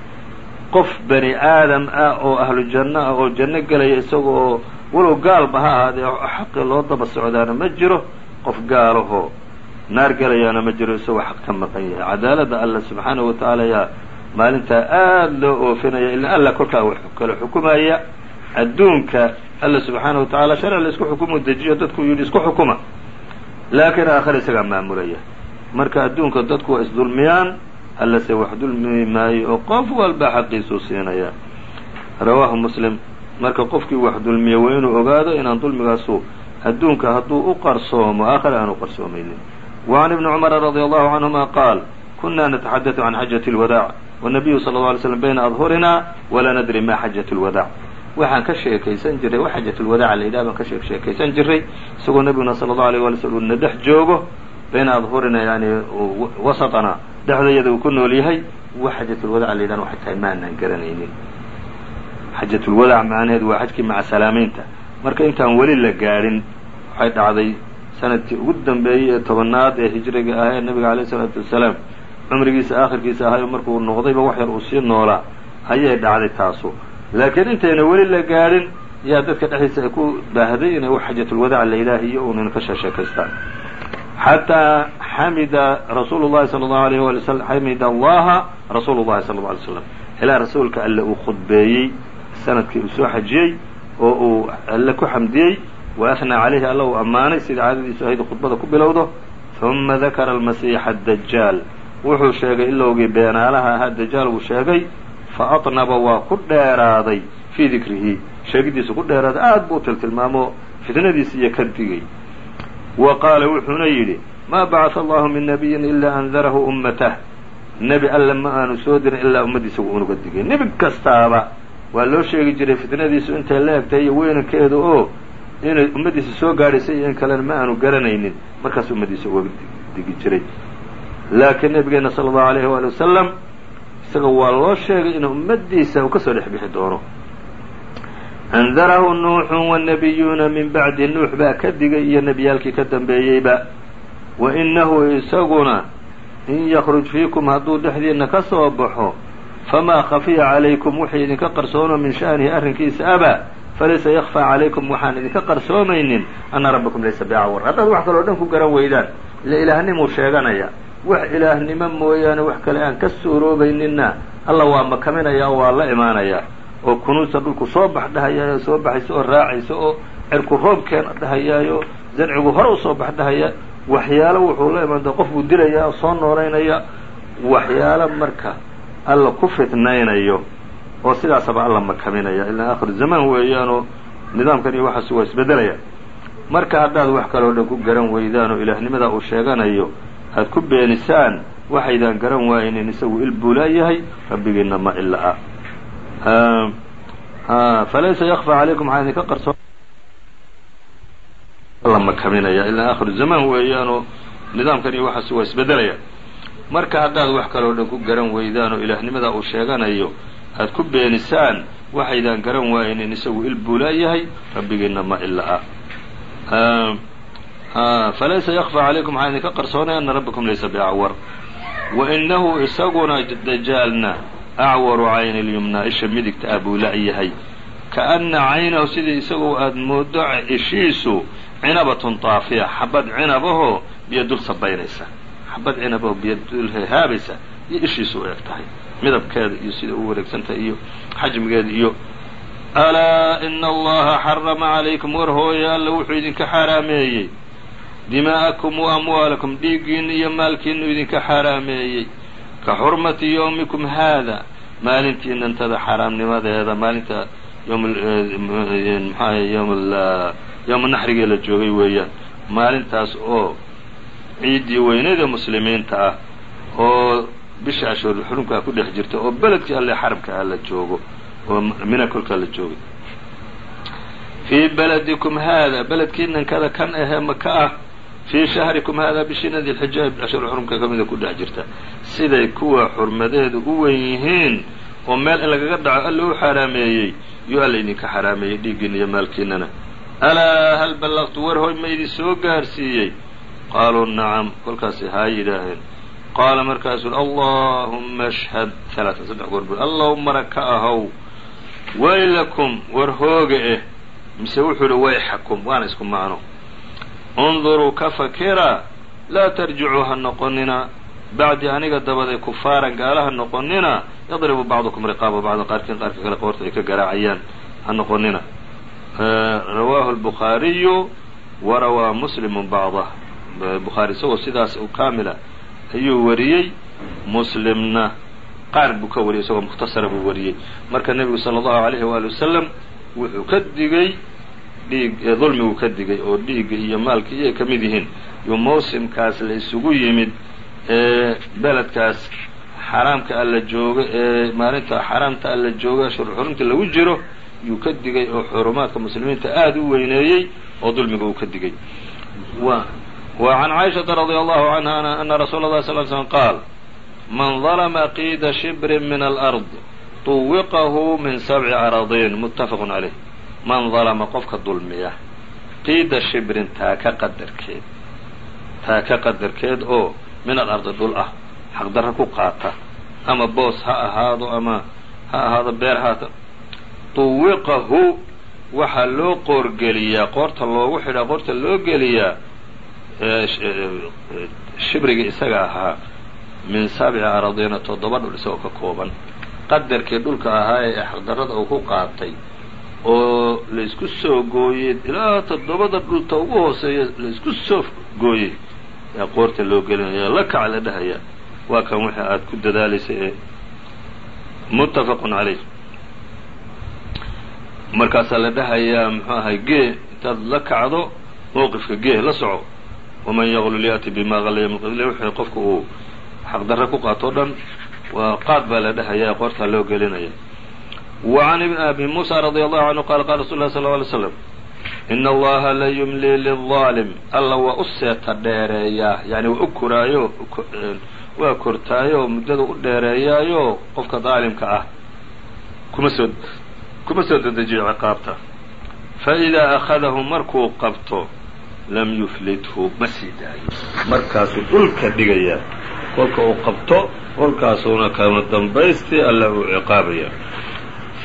Qof bani aadam ah oo ahlu janno ah oo janno gelaya isaga oo walow gaalba ha ahaadee xaqi loo daba socdaana ma jiro qof gaalahoo naar gelayaana ma jiro isagoo xaq ka maqan yahay. Cadaaladda alla subxaanahu wa tacaala ayaa maalintaa aada loo oofinaya ilaa alla kolkaa wax kala xukumaya. Adduunka alla subxaanahu wa tacaala sharci la isku xukumu dejiyo dadku yidhi isku xukuma. Laakiin aakhira isagaa maamulaya. Marka adduunka dadku waa isdulmiyaan alla se wax dulmi maayo oo qof walba xaqiisuu siinayaa rawaahu muslim marka qofkii wax dulmiya waa inuu ogaado inaan dulmigaasu adduunka hadduu u qarsoomo aakhira aan u qarsoomaynin. Wacan ibni cumara radia allahu canhuma qaal kunaa nataxadadu can xajati lwadaac wanabiyu sala alla alay slam bayna adhurinaa walaa nadri ma xajat lwadaac waxaan ka sheekaysan jirray wax xajat lwadaaca la yidhaha baan ka sheekaysan jiray isagoo nebiguna sala allahu alay wala slmna dhex joogo bayna adhurinaa yani wasatana dhexdayada uu ku nool yahay wax xajatulwadaca la yidhahna waxay tahay maanaan garanaynin. Xajatulwadac macnaheedu waa xajkii maca salaamaynta. Marka intaan weli la gaadhin waxay dhacday sannadkii ugu dambeeyey ee tobanaad ee hijriga ah ee nabiga alayh isalaatu wasalaam. Cumrigiisa aakhirkiisa ahayo markuu noqdayba wax yar uu sii noolaa ayay dhacday taasu. Laakiin intayna weli la gaadhin yaa dadka dhexdiisa ay ku baahday inay wax xajatulwadac la yidhaah iyo unan ka sheesheekaystaan xataa xamida rasuulu llahi sala allahu alayh wali slam xamida allaha rasuulu llahi sala alla alay slam ilaa rasuulka alle uu khudbeeyey sannadkii uu soo xajiyey oo uu alle ku xamdiyey wa ahnaa calayhi alla uu ammaanay sida caadadiisu ahayd khudbada ku bilowdo huma dakara almasiixa adajaal wuxuu sheegay ilowgii beenaalaha ahaa dajaal wuu sheegay fa aطnaba waa ku dheeraaday fii dikrihi sheegidiisu ku dheeraaday aad buu tiltilmaamo fitnadiisi iyo ka digay wa qaala wuxuuna yidhi maa bacaa allahu min nabiyin ilaa andarahu ummatah nebi alle ma aanu soo dirin ilaa ummaddiisa uu unuga digay nebi kastaaba waa loo sheegi jiray fitnadiisu intay la egtay iyo weynankeedu oo inay ummaddiisa soo gaadhaysay iyo in kalena ma aanu garanaynin markaas ummaddiisa uga digi jiray laakiin nabigeena sala allahu alayhi waali wasalam isaga waa loo sheegay inuu ummaddiisa uu ka soo dhex bixi doono andarahu nuuxun wannabiyuuna min bacdi nuux baa ka digay iyo nebiyaalkii ka dambeeyeyba wa inahu isaguna in yakruj fiikum hadduu dhexdiinna ka soo baxo famaa khafiya calaykum wixii idinka qarsoono min sha'nihi arrinkiisa aba falaysa yakfaa calaykum waxaan idinka qarsoomaynin ana rabbakum laysa bicawar haddaad wax kaloo dhan ku garan weydaan ila ilaahnimu sheeganaya wax ilaahnimo mooyaane wax kale aan ka suuroobayninna alla waa makaminaya oo waa la imaanayaa oo kunuusta dhulku soo bax dhahayaayo soo baxaysa oo raacaysa oo cerku roobkeena dhahayaayo zarcigu hore u soo bax dhahaya waxyaalo wuxuu la imaanta qof buu dilaya oo soo noolaynaya. Waxyaalo marka alla ku fitnaynayo oo sidaasaba alla makaminaya ilaa aakhiru zamaan weeyaanoo nidaamkan waxaas waa isbedelaya. Marka haddaad wax kaloo dhan ku garan weydaan oo ilaahnimada uu sheeganayo aad ku beenisaan waxaydaan garan waaynin isagu il buu laayahay rabbigiina ma ila a falaysa yakfى calaykum waxaa idinka qarsoon la makaminaya ilaa aakhiru zamaan weeyaanoo nidaamkan iyo waxaas waa isbedelaya. Marka haddaad wax kaloo dhan ku garan weydaan oo ilaahnimada uu sheeganayo aad ku beenisaan waxaydaan garan waaynin isagu il buu laayahay rabbigiina ma ila a falaysa yakfى calaykum waxaa idinka qarsoonay ana rabbakum laysa biacwar. Wainahu isaguna dajaalna acwaru cayni lyumnaa isha midigta ah buu la-yahay kaana caynahu sidii isagoo aad moodo ishiisu cinabatun taafiya xabad cinabahoo biyo dul sabaynaysa xabad cinabahoo biyo dul hehaabaysa iyo ishiisu u eg tahay midabkeeda iyo sida u wareegsantahay iyo xajmigeeda iyo alaa ina allaha xarama calaykum war hooye alla wuxuu idinka xaaraameeyey dimaa'akum wa amwaalakum dhiiggiinna iyo maalkiinu idinka xaaraameeyey ka xurmati yowmikum haada maalintiinantada xaaraamnimadeeda maalinta mxaa yowma naxrigii la joogay weeyaan. Maalintaas oo ciiddii weynada muslimiinta ah oo bisha ashhurul xurumkaa ku dhex jirta oo beledkii alle xarabka ah la joogo oo mina kolkaa la joogay. Fii beladikum haada beledkiinankada kan ahee maka ah fii shahrikum haadaa bishiina dilxija ashhurul xurumka ka mida ku dhex jirta siday kuwa xurmadeedu u weyn yihiin oo meel in lagaga dhaco alla u xaaraameeyey yuu alla idinka xaaraameeyey dhiiggiina iyo maalkiinana alaa hal ballaqtu war hoy ma idin soo gaarsiiyey qaaluu nacam kolkaasay haa yidhaaheen qaala markaasuu allaahumma ashhad alaatan saddex goor bui allahuma raka ahow waylakum war hooga eh mise wuxuu ihi wayxakum waana isku macno unduruu ka fakira laa tarjicuu ha noqonina bacdi aniga dabaday kufaaran gaala ha noqonina yadribu bacdukum riqaaba bacda qaarkiin qaarka kale qoorta ay ka garaacayaan ha noqonina rawaahu albukhaariyu wa rawaa muslimu bacdah bukhaari isagoo sidaas u kaamila ayuu wariyey muslimna qaar buu ka wariyey isagoo mukhtasara buu wariyey marka nebigu sala allahu alayhi waali wasalam wuxuu ka digay dhiig dulmiguu ka digay oo dhiigga iyo maalka iyay ka mid yihiin iyo mawsimkaas la isugu yimid ee beledkaas xaraamka alla joogo ee maalinta xaraamta alla joogo ashhur xurumta lagu jiro yuu ka digay oo xurumaadka muslimiinta aada u weyneeyey oo dulmiga uu ka digay wa can caaishaةa radي allahu canha ana rasuula اlah sl slm qaal man ظalma qiida shibrin min alأrض طuwiqahu min sabci aradin muttafaq عaleyh man dalma qofka dulmiya qiida shibrin taaka qadarkeed. Taaka qadarkeed oo min alardi dhul ah xaqdarra ku qaata. Ama boos ha ahaado ama ha ahaado beer haata tuwiqahu waxaa loo qoorgeliyaa qoorta loogu xidhaa qoorta loo geliyaa shibrigii isaga ahaa min sabci aradiina toddoba dhul isagoo ka kooban. Qadarkii dhulka ahaa ee xaqdarrada uu ku qaatay oo laysku soo gooyey ilaa toddobada dhulta ugu hooseeya laysku soo gooyey. Yaa qoorta loo gelinaya la kaca la dhahaya. Waa kan wixii aada ku dadaalaysa ee muttafaqun calayh. Markaasaa la dhahayaa muxuu ahay gee intaad la kacdo mowqifka gee la soco. Waman yaqlul yaأti bima qalla ywma qiyama wixii qofka uu xaqdarre ku qaato o dhan. Waa qaad baa la dhahayaa qoortaa loo gelinaya wa can abi muusa radي allahu canhu qala qala rasul lah sl ه alay slam ina allaha la yumlii liلظaalim alla waa u seeta dheereeyaa yani waa u koraayo waa kortaayo muddada u dheereeyaayo qofka daalimka ah kuma soo kuma soo dedejiyo ciqaabta faidaa akhadahu markuu qabto lam yuflithu ma sii daayo markaasuu dhulka dhigayaa kolka uu qabto kolkaasuuna kama dambaystii alla uu ciqaabaya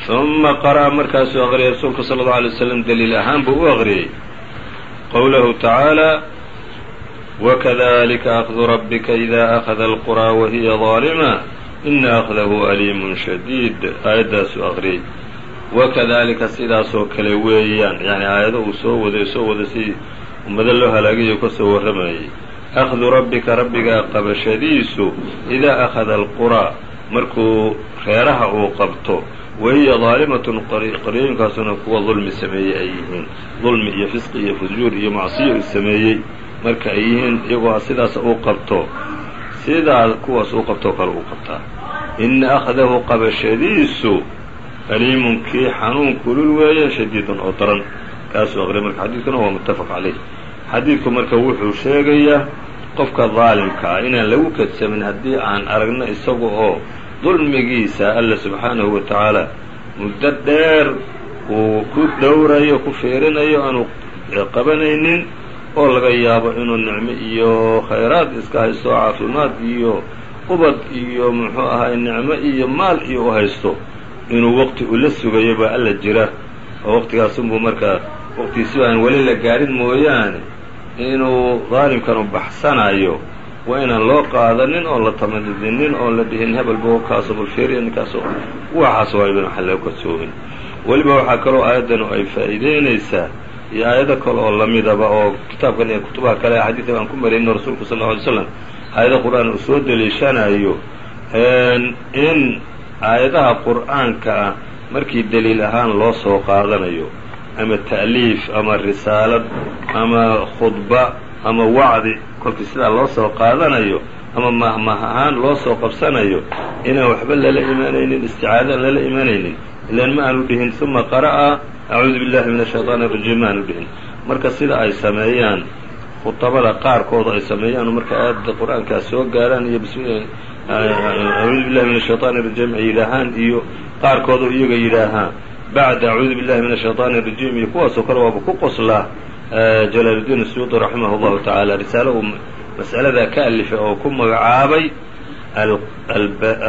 uma qara'a markaasuu aqriyay rasuulku sala allau alay waslam daliil ahaan buu u aqriyey qowlahu tacaala wakadalika akdu rabbika ida akhada alquraa wahiya daalima ina akhdahu aliimun shadiid aayaddaasuu aqriyey wakadalika sidaasoo kale weeyaan yani aayado uu soo waday soo wada si ummado loo halaagayo ka soo warramayay akhdu rabbika rabbigaa qabashadiisu idaa akhada alquraa markuu reeraha uu qabto wahiya daalimatun qaryooyinkaasuna kuwa dulmi sameeyey ay yihiin. Dulmi iyo fisqi iyo fujuur iyo macsiyo sameeyey marka ay yihiin iyagoo sidaas uu qabto. Sidaa kuwaas uu qabtoo kale uu qabtaa. Ina akhdahu qabashadiisu aliimun kii xanuun kulul weeye shadiidun oo daran. Kaasuu aqriya marka xadiidkuna waa muttafaq caleyh xadiidku marka wuxuu sheegayaa qofka daalimka ah inaan lagu kadsamin haddii aan aragno isaga oo dulmigiisa alla subxaanahu wa tacaala muddo dheer uu ku dhowrayo ku fiirinayo aanu qabanaynin oo laga yaabo inuu nicmo iyo khayraad iska haysto caafimaad iyo ubad iyo muxuu ahay nicmo iyo maal iyo u haysto inuu waqti ula sugayo baa alla jira. Oo waqtigaasunbuu markaa waqtigiisi aan weli la gaadhin mooyaane inuu daalimkanu baxsanayo waa inaan loo qaadanin oo la tamadidinin oo la dhihin hebelba kaaso bulfeeriya ninkaasoo waxaas waa ibn waxa laga kadsoomin weliba waxaa kaloo aayaddanu ay faa'iideynaysaa iyo aayado kale oo lamidaba oo kitaabkan iyo kutubaha kale xadiidka aan ku marayno rasuulku sal alay slam aayado qur'aan uu soo deliishanayo in aayadaha qur'aanka ah markii deliil ahaan loo soo qaadanayo ama ta'liif ama risaalad ama khudba ama wacdi kolkii sidaa loo soo qaadanayo ama mahmah ahaan loo soo qabsanayo inaan waxba lala imaanaynin isticaadaan lala imaanaynin ilaan ma aanu dhihin uma qara'a acuudu billahi min ashayطaan arajiim ma aanu dhihin. Marka sida ay sameeyaan khutabada qaarkooda ay sameeyaan marka aayadda qur'aankaa soo gaaraan iyo acuudu billahi min ashayطaan arajiim ay yidhaahaan iyo qaarkooda iyaga yidhaahaa bacda acuudu billahi min ashayطaan arajiim iyo kuwaasoo kale waaba ku qoslaa jalaaludiin asuyuudi raximah llahu tacaala risaalo uu mas'aladaa ka alifay oo ku magacaabay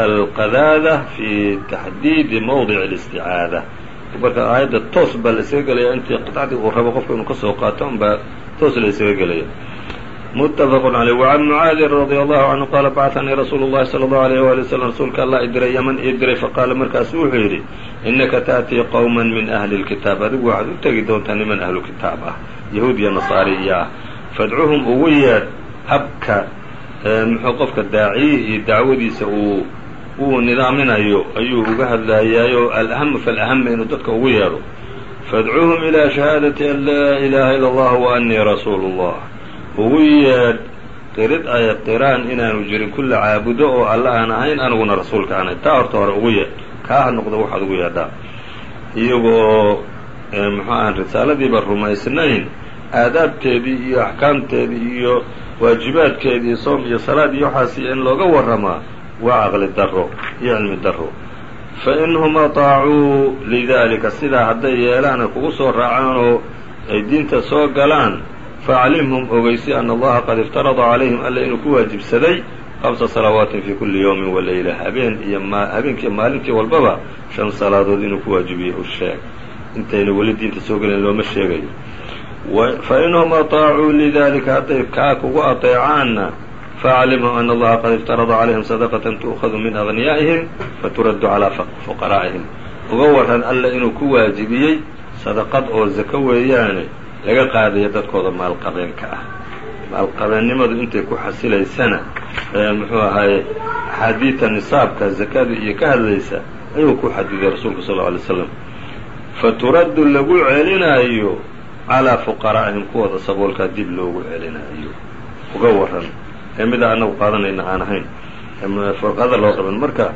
alqadaada fi taxdiidi mowdic اlisticaada marka aayadda toos baa la isaga gelaya intii qidcadii uu rabo qofka inuu ka soo qaato unbaa toos la isaga gelaya mutafaq caleyh wacan mucaadin radi allahu canhu qaala bacanii rasuulu llahi sala allahu alayh wali wasalam rasuulka allah idiray yaman ii diray. Faqaala markaasu wuxuu yidhi innaka ta'tii qowma min ahli lkitaab. Adigu waxaad u tegi doontaa niman ahlu kitaab ah yahuud iyo nasaariya ah fadcuhum ugu yeedh habka muxuu qofka daaciyi iyo dacwadiisa uu uu nidaaminayo ayuu uga hadlayaayoo alahama falahama inuu dadka ugu yeedho fadcuhum ilaa shahaadati an laa ilaaha ila allah wa annii rasuulu llah ugu yeedh qirid ay qiraan inaanu jirin kulla caabudo oo alla aan ahayn aniguna rasuulka aan ahayn taa horta hore ugu yeedh kaa ha noqdo waxaad ugu yeedhaa. Iyagoo muxuu aha risaaladiiba rumaysnayn aadaabteedii iyo axkaamteedii iyo waajibaadkeedii soom iyo salaad iyo waxaas in looga warramaa waa caqli daro iyo cilmi daro fa inhum ataacuu lidalika sidaa hadday yeelaan ay kugu soo raacaan oo ay diinta soo galaan faaclimhum ogeysi ana allaha qad iftarada calayhim alla inuu ku waajibsaday hamsa salawaatin fii kulli yowmin wa leyla habeen iyo habeenkii maalintii walbaba shan salaadood inuu ku waajibiyey u sheeg intayna weli diinta soo gelin looma sheegayo fa inhum ataacuu lidalika hadday kaa kugu ateecaanna faaclimhum ana allaha qad iftarada calayhim sadaqatan tu'khadu min agniyaa'ihim faturaddu calaa fuqaraa'ihim uga waran alla inuu ku waajibiyey sadaqad oo zako weeyaane laga qaadayo dadkooda maalqabeenka ah. Maalqabeennimadu intay ku xasilaysana muxuu ahaye axaadiida nisaabka zakada iyo ka hadlaysa ayuu ku xadiday rasuulku sal lla alay slam faturaddu lagu celinaayo calaa fuqaraa'ihim kuwooda saboolkaa dib loogu celinaayo. Uga waran ee mida anagu qaadanayna aan ahayn furqada loo qaban. Marka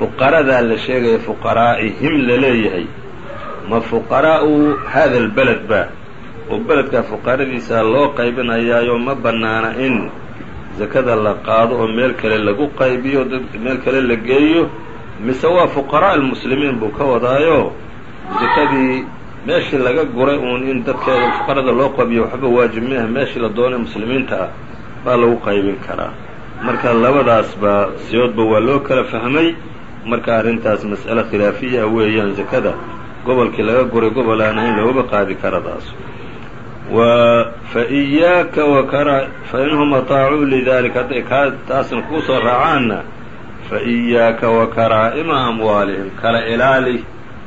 fuqaradaa la sheegaya fuqaraa'ihim la leeyahay ma fuqaraa'u hada albaled ba oo beledkaa fuqaradiisa loo qaybinayaayo ma bannaana in zakada la qaado oo meel kale lagu qaybiyo dad meel kale la geeyo mise waa fuqaraa' almuslimiin buu ka wadaayo? Zakadii meeshii laga guray uun in dadkeeda fuqarada loo qabiyo waxba waajib maaha meeshii la doonay muslimiinta ah baa lagu qaybin karaa. Marka labadaasba siyoodba waa loo kala fahmay. Marka arrintaas mas'ale khilaafiya weeyaan zakada gobolkii laga guray gobol aan ahayn looga qaadi karadaas fa iyaaka wakara fa inhum ataacuu lidalika hadday kaa taasna kuu soo raacaanna. Fa iyaaka wa karaa'ima amwaalihim kala ilaali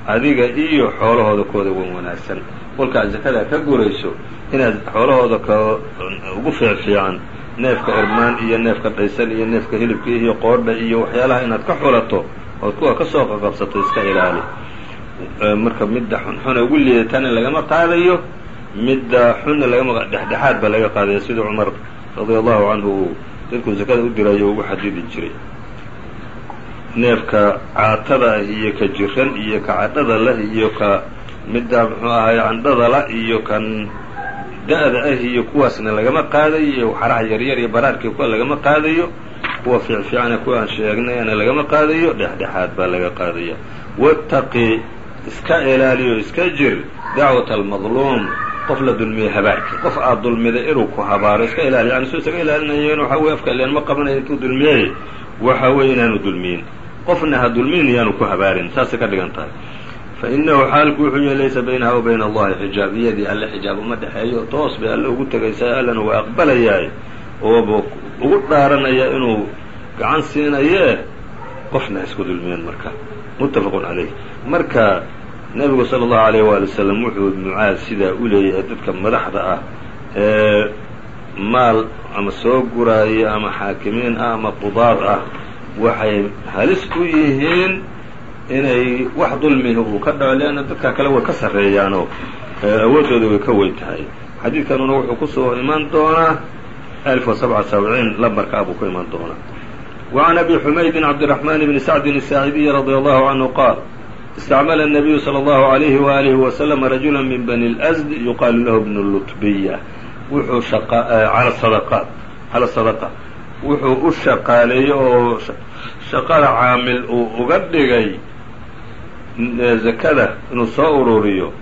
adiga iyo xoolahooda kooda wan wanaagsan. Kolkaad zakadaa ka gurayso inaad xoolahooda ka ugu fiicfiican neefka irmaan iyo neefka dhaysan iyo neefka hilibka iyo qoodha iyo waxyaalaha inaad ka xulato ood kuwa ka soo qaqabsato iska ilaali. Marka midda xunxuna ugu liidatana lagama qaadayo midda xunna lagama dhexdhexaad baa laga qaadaya sida cumar radia allahu canhu uu dadkuu zakada u dirayo ugu xadidi jiray. Neefka caatada ah iyo ka jiran iyo ka cadhada lah iyo ka midda muxuu ahaye candhada la iyo kan da-da ah iyo kuwaasna lagama qaadayo xaraha yaryar iyo baraarkii kuwa lagama qaadayo kuwa fiicfiicana kuwa aan sheegnayana lagama qaadayo dhexdhexaad baa laga qaadaya. Wattaqi iska ilaaliyo iska jir dacwata almadluum qof la dulmiyey habaarkii. Qof aad dulmiday inuu ku habaaro iska ilaali yani suu isaga ilaalinayo waxa weye afka leen ma qabanayo intuu dulmiyey waxa weeye inaanu dulmiyin. Qofna ha dulmiyin iyaanu ku habaarin. Saasay ka dhigan tahay. Fa inahu xaalku wuxuu yahy laysa baynaha wa bayna allahi xijaab. Iyadii alle xijaab uma dhexeeyo. Toos bay alle ugu tegaysaa allana waa aqbalayaay ooba ugu dhaaranaya inuu gacan siinayee qofna ha isku dulmiyen marka. Muttafaqun calayh marka nebigu sala allahu alayh waali wasalam wuxuu mucaad sidaa u leeyahay dadka madaxda ah ee maal ama soo guraaya ama xaakimiin ah ama qudaad ah waxay halis ku yihiin inay wax dulmihi uu ka dhaco leanna dadka kale way ka sarreeyaanoo awooddooda way ka weyn tahay xadiidkanuna wuxuu kusoo imaan doonaa alf wa sabca sabciin lambarka ah buu ku imaan doonaa وعn أbي حmayd cبدالرحمن بن سعد الساعدي رضي الله عنه qاaل اsتعmل النبي صلى الله عليه وآله وسلم رجuلا من بني الأزد يuqاaل lah بن لطبية wuxuu calى صدقة wuxuu u shaqaaleeyey oo shaqada caamil uu uga dhigay zakada inuu soo ururiyo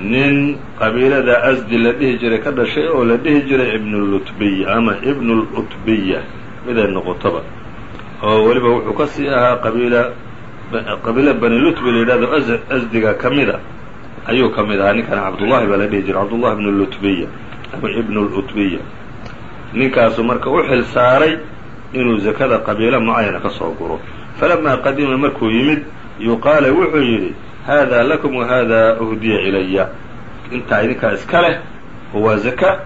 nin qabiilada asdi la dhihi jiray ka dhashay oo la dhihi jiray ibn lutbiya ama ibn lutbiya miday noqotoba oo weliba wuxuu ka sii ahaa qabiila qabiila bani lutbi la yidhahdo asdiga ka mida ayuu ka mid ahaa ninkan cabdullahi baa la dhihi jiray cabdullahi ibn lutbiya ama ibn lutbiya ninkaasu marka u xil saaray inuu zakada qabiilo mucayana ka soo guro falamaa qadima markuu yimid yuqaala wuxuu yidhi hada lakum wahada uhdiya ilaya intaa idinkaa iska leh oo waa zaka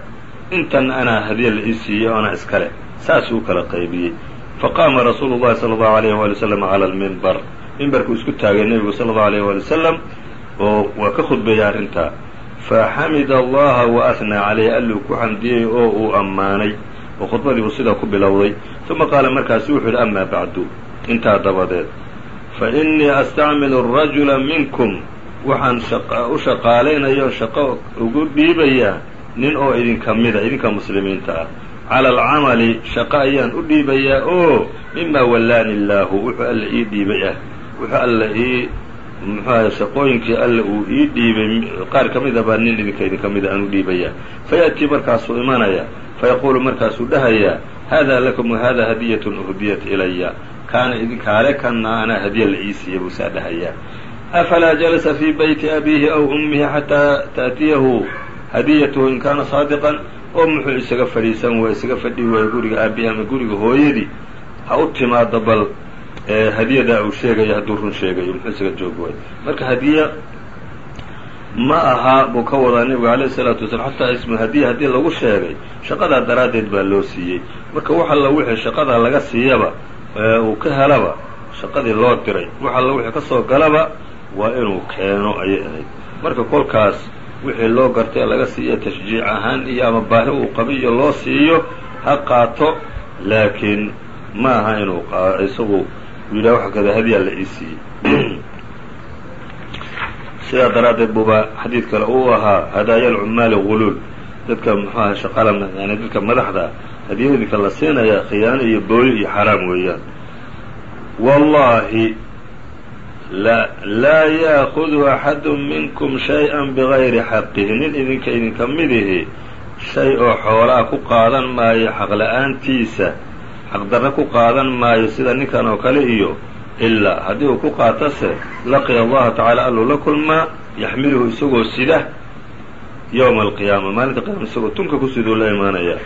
intan anaa hadiya la ii siiyey anaa iska leh saasuu u kala qaybiyey faqaama rasuulu llahi sala allahu alayh waali wasalam cala almimbar mimbarkuu isku taagay nebigu sala allahu alayh waali wasalam oo waa ka khudbeeyey arrintaa faxamida allaha wa ahnaa calayh alluu ku xamdiyey oo uu ammaanay oo khudbadii uu sidaa ku bilowday. Uma qaala markaasu wuxuu yidhi amaa bacdu intaa dabadeed. Fa innii astacmilu arajula minkum waxaan u shaqaalaynayo shaqo ugu dhiibayaa nin oo idinka mida idinka muslimiinta ah. Cala alcamali shaqo ayaan u dhiibayaa oo mima wallaani illaahu wuxuu alla ii dhiibay ah wuxuu alla ii muxuaha shaqooyinkii alla uu ii dhiibay qaar ka mida baa nin idinka idinka mida aan u dhiibayaa fayaأtii markaasuu imanaya fayaquulu markaasuu dhahayaa hada lakum wahada hadiyatun uhdiyat ilaya kaana idinkaale kanna anaa hadiya la ii siiya buu saa dhahayaa afalaa jalasa fii beyti abiihi aw ummihi xataa taأtiyahu hadiyatuhu in kaana saadiqan. Oo muxuu isaga fadhiisan waay isaga fadhi waayo guriga aabihi ama guriga hooyadii? Ha u timaado bal hadiyadaa uu sheegayo hadduu run sheegayo muxuu isaga joogi waayo marka hadiya ma aha buu ka wadaa nebigu alayh isalaatu wasalaam xataa ismu hadiya haddii lagu sheegay shaqadaa daraaddeed baa loo siiyey. Marka wax alla wixii shaqadaa laga siiyaba uu ka helaba shaqadii loo diray wax alla wixii ka soo galaba waa inuu keeno ayay ahayd. Marka kolkaas wixii loo gartay laga siiyo tashjiic ahaan iyo ama baahi uu qabiyo loo siiyo ha qaato laakiin ma aha inuu isagu yidhaha wax kada hadiyaa la ii siiyey sidaa daraaddeed buuba xadiid kale uu ahaa hadaaya alcummaali guluul. Dadka muxuu aha shaqala yani dadka madaxda hadiyooyinka la siinaya khiyaano iyo booli iyo xaraam weeyaan. Wallahi laa yaakudu axadu minkum shay-an bigayri xaqihi. Nin idinka idinka midihi shay oo xoolaa ku qaadan maayo xaqla-aantiisa xaqdarra ku qaadan maayo sida ninkan oo kale iyo ilaa haddii uu ku qaatase laqiya allaha tacaala alluu la kulmaa yaxmiluhu isagoo sida yowma alqiyaama maalinta qiyama isagoo tunka ku siduu la imaanaya.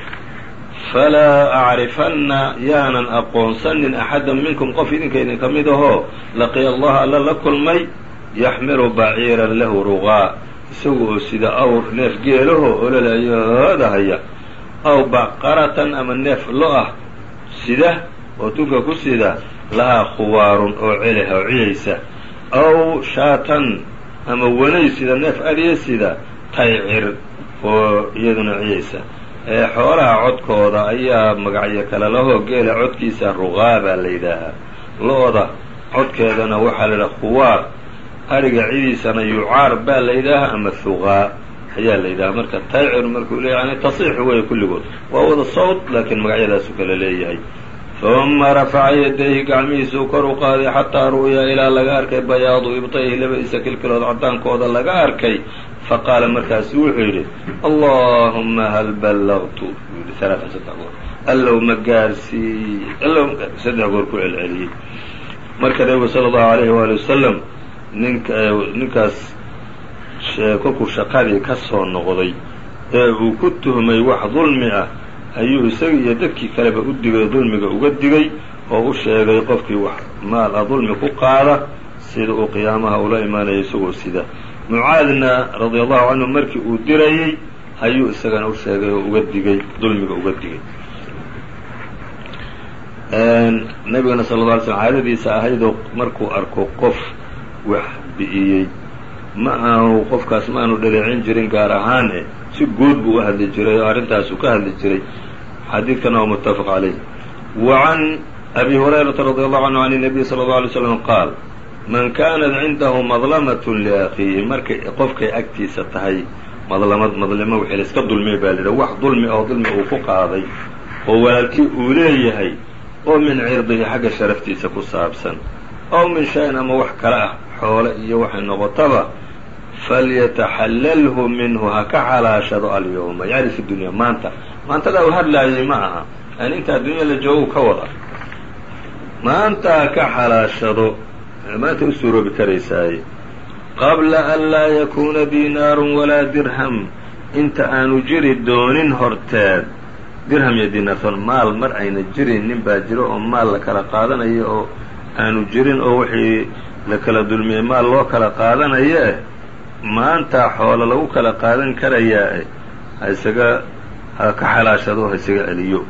Falaa acrifanna yaanan aqoonsanin axada minkum qof idinka idinka mid ahoo laqiya allaha alla la kulmay yaxmilu baciiran lahu rugaa isagu oo sida awr neef geelaho ololayoodahaya aw baqaratan ama neef lo ah sida oo tunka ku sida lahaa khuwaarun oo celeh oo ciyaysa aw shaatan ama wanay sida neef adiya sida taycir oo iyaduna ciyaysa xoolaha codkooda ayaa magacyo kale lahoo geela codkiisa rugaa baa la yidhaahaa. Lo-da codkeedana waxaa la yidhaha khuwaar. Ariga cidiisana yucaar baa la yidhaahaa ama huqaa ayaa la yidhaha marka taycir markuu leeya yani tasiix weeye kulligood. Waa wada sawd laakiin magacyadaasu kale leeyahay. Uma rafaca yadayhi gacmihiisuu kor u qaaday xataa ru'ya ilaa laga arkay bayaadu ibtayhi labadiisa kilkilood cadaankooda laga arkay. Faqaala markaasu wuxuu yidhi allahuma hal ballagtu yidhi alaaan saddex goor. Allow ma gaarsiiy allow saddex goor ku celceliyey. Marka nebigu sala allahu alayhi waali wasalam ninka ninkaas kolkuu shaqadii ka soo noqday ee uu ku tuhmay wax dulmi ah ayuu isaga iyo dadkii kaleba u digay dulmiga uga digay oo u sheegay qofkii wax maal a dulmi ku qaada sida uu qiyaamaha ula imaanayo isagoo sida. Mucaadna radia allahu canhu markii uu dirayey ayuu isagana u sheegay oo uga digay dulmiga uga digay. Nabigana sala lla alay slm caadadiisa ahaydoo markuu arko qof wax bi'iyey ma aanu qofkaas ma aanu dhaleecin jirin gaar ahaan e si guud buu u hadli jiray oo arrintaasu ka hadli jiray. Xadiidkana waa muttafaq calayh. Wa can abi hurayrata radi allahu canhu can nabiy sala allau alay slam qaal man kaanat cindahu madlamatun liakhiihi markay qofkay agtiisa tahay madlamad madlimo wixii la iska dulmiya baa lidhaha wax dulmi oo dulmi uu ku qaaday oo walaalkii uu leeyahay oo min cirdihi xagga sharaftiisa ku saabsan aw min shay-in ama wax kale ah xoole iyo waxay noqotaba falyataxallalhu minhu ha ka xalaashado alyawma yani fi dunya maanta maantadaa u hadlaayay ma aha yani inta addunya la joogu ka wada maanta ha ka xalaashado maanta u suuroobi karaysaaye qabla an laa yakuuna diinaarun walaa dirham inta aanu jiri doonin horteed dirham iyo diinaartoon maal mar ayna jirin nin baa jiro oo maal la kala qaadanayo oo aanu jirin oo wixii la kala dulmiyey maal loo kala qaadanayo maanta xoolo lagu kala qaadan karayaa eh ha isaga ka xalaashado ha isaga celiyo.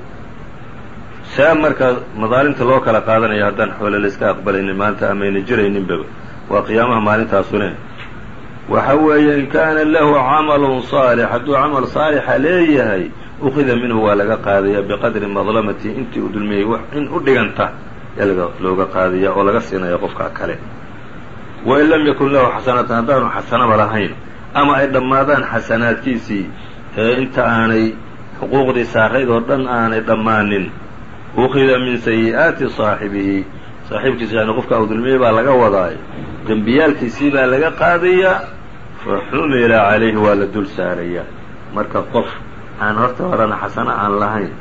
See marka madaalimta loo kala qaadanayo haddaan xoole la iska aqbalaynin maanta amayna jirayninbaba waa qiyaamaha maalintaasune waxa weeye in kaana lahu camalun saalix hadduu camal saalixa leeyahay ukhida minhu waa laga qaadaya biqadri madlamati intii uu dulmiyey in u dhiganta yaa looga qaadaya oo laga siinaya qofka kale wain lam yakun lahu xasanatan haddaanu xasanaba lahayn ama ay dhammaadaan xasanaadkiisii inta aanay xuquuqdii saarayd oo dhan aanay dhammaanin ukhida min sayi'aati saaxibihi saaxiibkiisa yani qofka u dulmiyey baa laga wadaay dembiyaalkiisii baa laga qaadayaa fa xumila calayhi waa la dul saarayaa marka qof aan horta horena xasano aan lahayn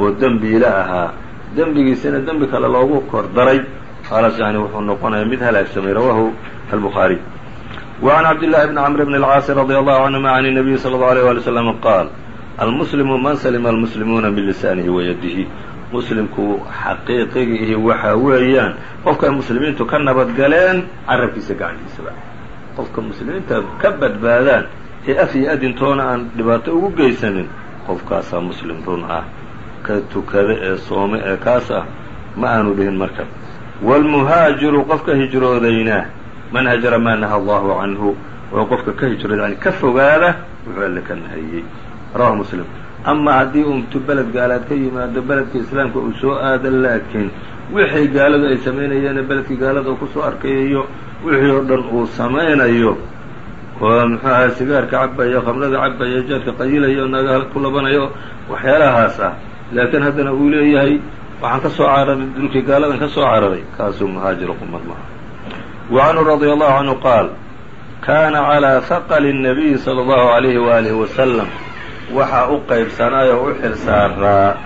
oo dembiila ahaa dembigiisina dembi kale loogu kor daray khalaas yani wuxuu noqonayaa mid halaagsamay rawaahu albukhaariy وعn cabdاللahi بn cمr بn الcاaص رضي الله عnهma عن النبي صلى الله عليه ولي وسلم qاal almuslimu man slma almuslimuuna min lisaanihi wayadihi muslimku xaqiiqigiihi waxaa weeyaan qofka ay muslimiintu ka nabadgaleen carabkiisa gacantiisaba qofka muslimiinta ka badbaadaan ee af iyo adintoona aan dhibaato ugu geysanin qofkaasaa muslim run ah ka tukada ee soome ee kaas ah ma aanu dhihin marka wاlmuhaajiru qofka hijroodayna man hajara maa naha allahu canhu oo qofka ka hijrooda yani ka fogaada wuxuu alle ka nahayey rawahu muslim ama haddii untu beled gaalaad ka yimaado beledka islaamka uu soo aado laakiin wixii gaaladu ay samaynayeene beledkii gaalada uu ku soo arkayayo wixii oo dhan uu samaynayo oo muxuu ahay sigaarka cabayo khamrada cabayo jaadka qayilayo naga ku labanayo waxyaalahaas ah laakiin haddana uu leeyahay waxaan ka soo cararay dulkii gaaladan ka soo cararay kaasuu muhaajiru qumad maha wa canhu radia allahu canhu qaal kaana calىa haqli الnabiyi salى اllahu عalayhi waalihi wasalam waxaa u qaybsanaayoo u xil saaraa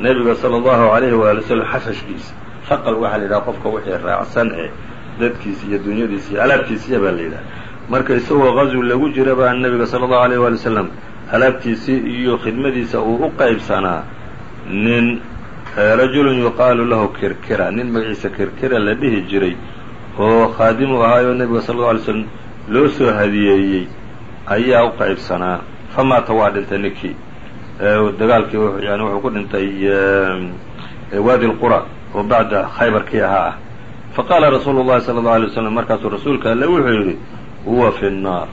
nebiga salى اllahu عalayhi waali wasalam xafashkiisa haqal waxaa la yidhaha qofka wixii raacsan ee dadkiisa iyo dunyadiisa iyo alaabtiisiya baa la yidhaha marka isagoo qazwi lagu jira baa nebiga salى اllahu عalيyه waali wasalam alaabtiisii iyo khidmadiisa uu u qaybsanaa nin rajulun yuqaalu lahu kirkira. Nin magaciisa kirkira la dhihi jiray oo khaadimu ahaayoo nebiga sal اlه alay slm loo soo hadiyeeyey ayaa u qaybsanaa. Famaata waa dhintay ninkii? Dagaalkii yani wuxuu ku dhintay waadi lqura oo bacda khaybarkii ahaa. Ah faqaala rasuulu llahi sala allau alay waslam markaasuu rasuulka alle wuxuu yidhi huwa fi nnaar.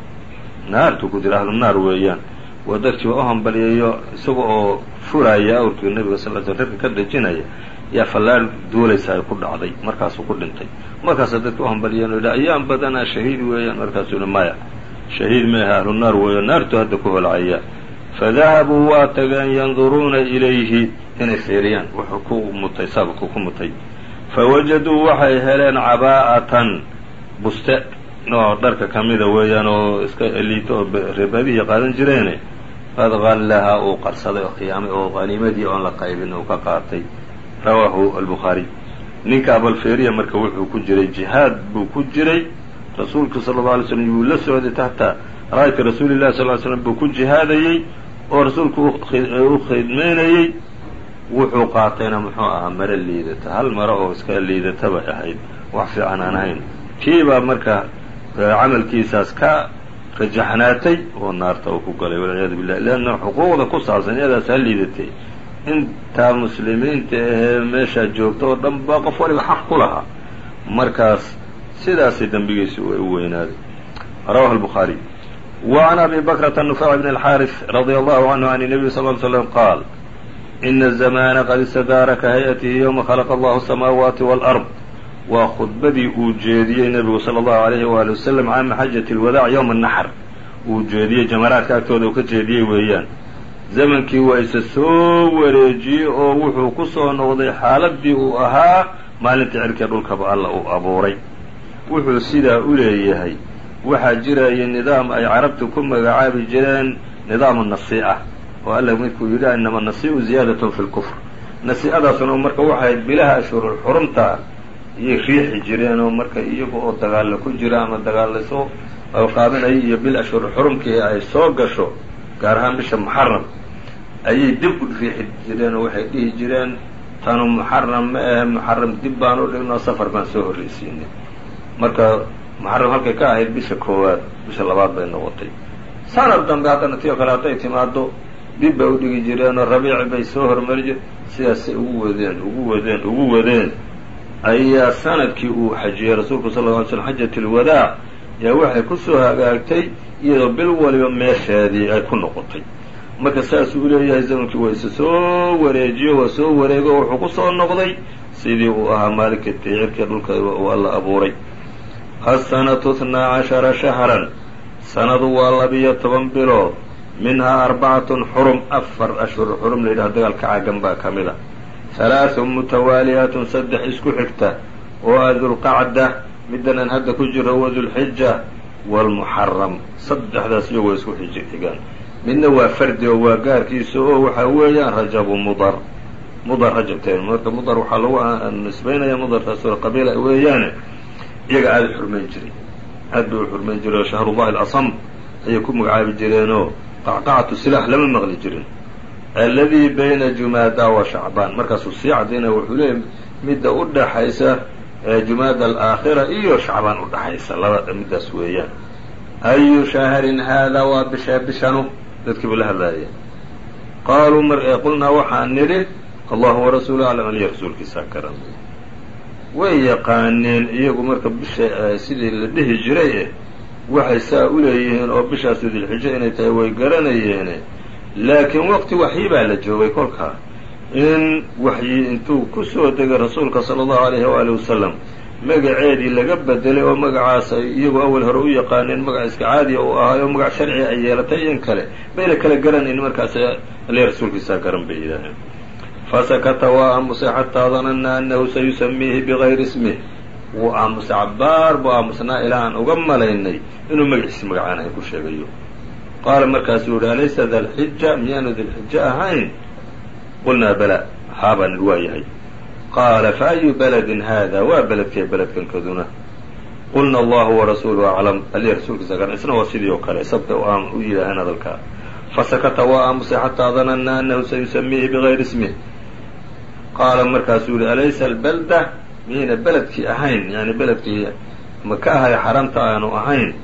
Naartuu ku jira ahlu naar weeyaan. Waa dadkii u hambaliyayo isaga oo furaya awrkii nebiga sal l sl rarka ka dejinaya yaa fallaar duulaysa ay ku dhacday markaasuu ku dhintay. Markaasa dadka u hambaliyeen o yidhi ayaan badanaa shahiid weeyaan. Markaasuu yihi maya shahiid meeha ahlu naar weeyo naartu hadda ku holcaya fadahabuu waa tageen yanduruuna ilayhi. Inay fiiriyaan wuxuu ku mutay sababku ku mutay. Fawajaduu waxay heleen cabaa'atan buste oo dharka ka mida weeyaan oo iska liito oo reebadihii qaadan jireene qad uu qarsaday oo khiyaamay oo qaniimadii oon la qaybin uu ka qaatay. Rawaahu albukhaariy ninka abalfeeriya marka wuxuu ku jiray jihaad buu ku jiray. Rasuulku sala allau alay slam yuu la socday taxta raayka rasuuli llahi sal ly slam buu ku jihaadayey oo rasuulku u khidmaynayey wuxuu qaatayna muxuu ahaa maro liidata hal maro oo iska liidata bay ahayd. Wax fiican aan ahayn. Kii baa marka camalkiisaas ka rajaxnaatay oo naarta uu ku galay walciyaadu billah lanna xuquuqda ku saabsan iyadaas ha liidatay. Intaa muslimiinta ahee meeshaa joogta oo dhan baa qof waliba xaq ku lahaa. Markaas sidaasay dembigiisu u weynaaday rawahu lbukhaariy wa can abi bakrata nufaac bn alxaaris radia allahu canhu can nabiy sal ly slm qaal ina azamana qad istadaara ka hay'atihi yowma khalaqa allahu asamaawaati walard waa khudbadii uu jeediyey nebigu salى اllahu alayhi waali wasalam caama xajati اlwadaac ywma الnaxr uu jeediyey jamaraadka agtooda uu ka jeediyey weeyaan zamankii waa isa soo wareejiyey oo wuxuu ku soo noqday xaaladii uu ahaa maalintii cirkii dhulkaba alla uu abuuray wuxuu sidaa u leeyahay waxaa jiraya nidaam ay carabtu ku magacaabi jireen nidaamu nasii'a oo alla midkuu yidhi inama nasii'u ziyaadatun fi lkufr nasii'adaasuna marka waxay bilaha ashhurul iyay riixi jireen oo marka iyaga oo dagaalla ku jira ama dagaalayso qaabinaya iyo bil ashhurul xurumkii ay soo gasho gaar ahaan bisha muxaram ayay dib u riixi jireen oo waxay dhihi jireen tanu muxaram ma ahe muxaram dib baan u dhignoo safar baan soo horreysiinay. Marka muxaram halkay ka ahayd bisha koowaad bisha labaad bay noqotay. Sanad dambe haddana tiyo kale hadday timaado dib bay u dhigi jireenoo rabiici bay soo hormari jireen sidaasay ugu wadeen ugu wadeen ugu wadeen ayaa sannadkii uu xajiyey rasuulku sal ll ly slm xajat alwadaac yaa waxay ku soo hagaagtay iyadoo bil waliba meesheedii ay ku noqotay. Marka saasuu leeyahay zamankii waa isa soo wareejiyo waa soo wareego wuxuu ku soo noqday sidii uu ahaa maalinkai ticirkii dhulka uu alla abuuray. Assanatu tnaa cashara shahran sanadu waa labiyo toban bilood minhaa arbacatun xurum afar ashhur xurum la yidhaha dagaalka caagan baa ka mid a halaaثun mutawaaliyaatun saddex isku xigta. oo a dulqacda middan aan hadda ku jiro wa dulxija wاlmuxaram saddexdaas iyagoo isku xigaan midna waa fardi oo waa gaarkiisa oo waxaa weeyaan rajabu mudar mudar rajabteen marka mudar waxaa lagu nisbaynaya mudartaasoo qabiila weeyaane iyaga aada u xurmayn jiray aad bay u xurmayn jiray oo shahrullahi alasam ayay ku magacaabi jireenoo qacqacatu silaax lama maqli jirin alladii bayna jumaada wa shacbaan markaasuu sii cadaynaya wuxuu leeyahy midda u dhaxaysa jumaada alaakhira iyo shacbaan u dhaxaysa. Laba middaas weeyaan. Ayu shahrin haadaa waa bishaa bishanu? Dadkii buu la hadlaaya qaaluu mar qulnaa waxaan nidhi allahu warasuulu aclam aliya rasuulkiisaa garan way yaqaaneen iyagu marka bisha sidii la dhihi jiray eh waxay saa u leeyihiin oo bishaasi dilxijo inay tahay way garanayeene laakiin waqti waxyi baa la joogay kolkaa in waxyi intuu ku soo degay rasuulka sala allahu alayhi waali wasalam magaceedii laga bedelay oo magacaas ay iyagu awal hore u yaqaaneen magac iska caadiya uu ahaayo magac sharci ay yeelatay in kale. Bayna kala garanayn markaas aliya rasuulkiisaa garan bay yidhaaheen fasakata waa aamusay xataa danana anahu sayusamiihi bigayri ismih wuu aamusay cabbaar buu aamusnaa ilaa aan uga malaynay inuu magaciisi magacaan ahayn ku sheegayo qaala markaasuu yihi alaysa dalxija miyaanu dilxija ahayn qulnaa bala haabaan waa yahay qaala faayu baladin haada waa beledkee beledkankaduna qulna allahu warasuuluhu aclam aliya rasuulkiisa garan isna waa sidii oo kale sabta u yidhaaheen hadalkaa fasakata waa aamusay xataa danana anahu sayusamiihi bigayri ismih qaala markaasuu yihi alaysa albalda miyayna beledkii ahayn yani beledkii maka ahay xaramta aanu ahayn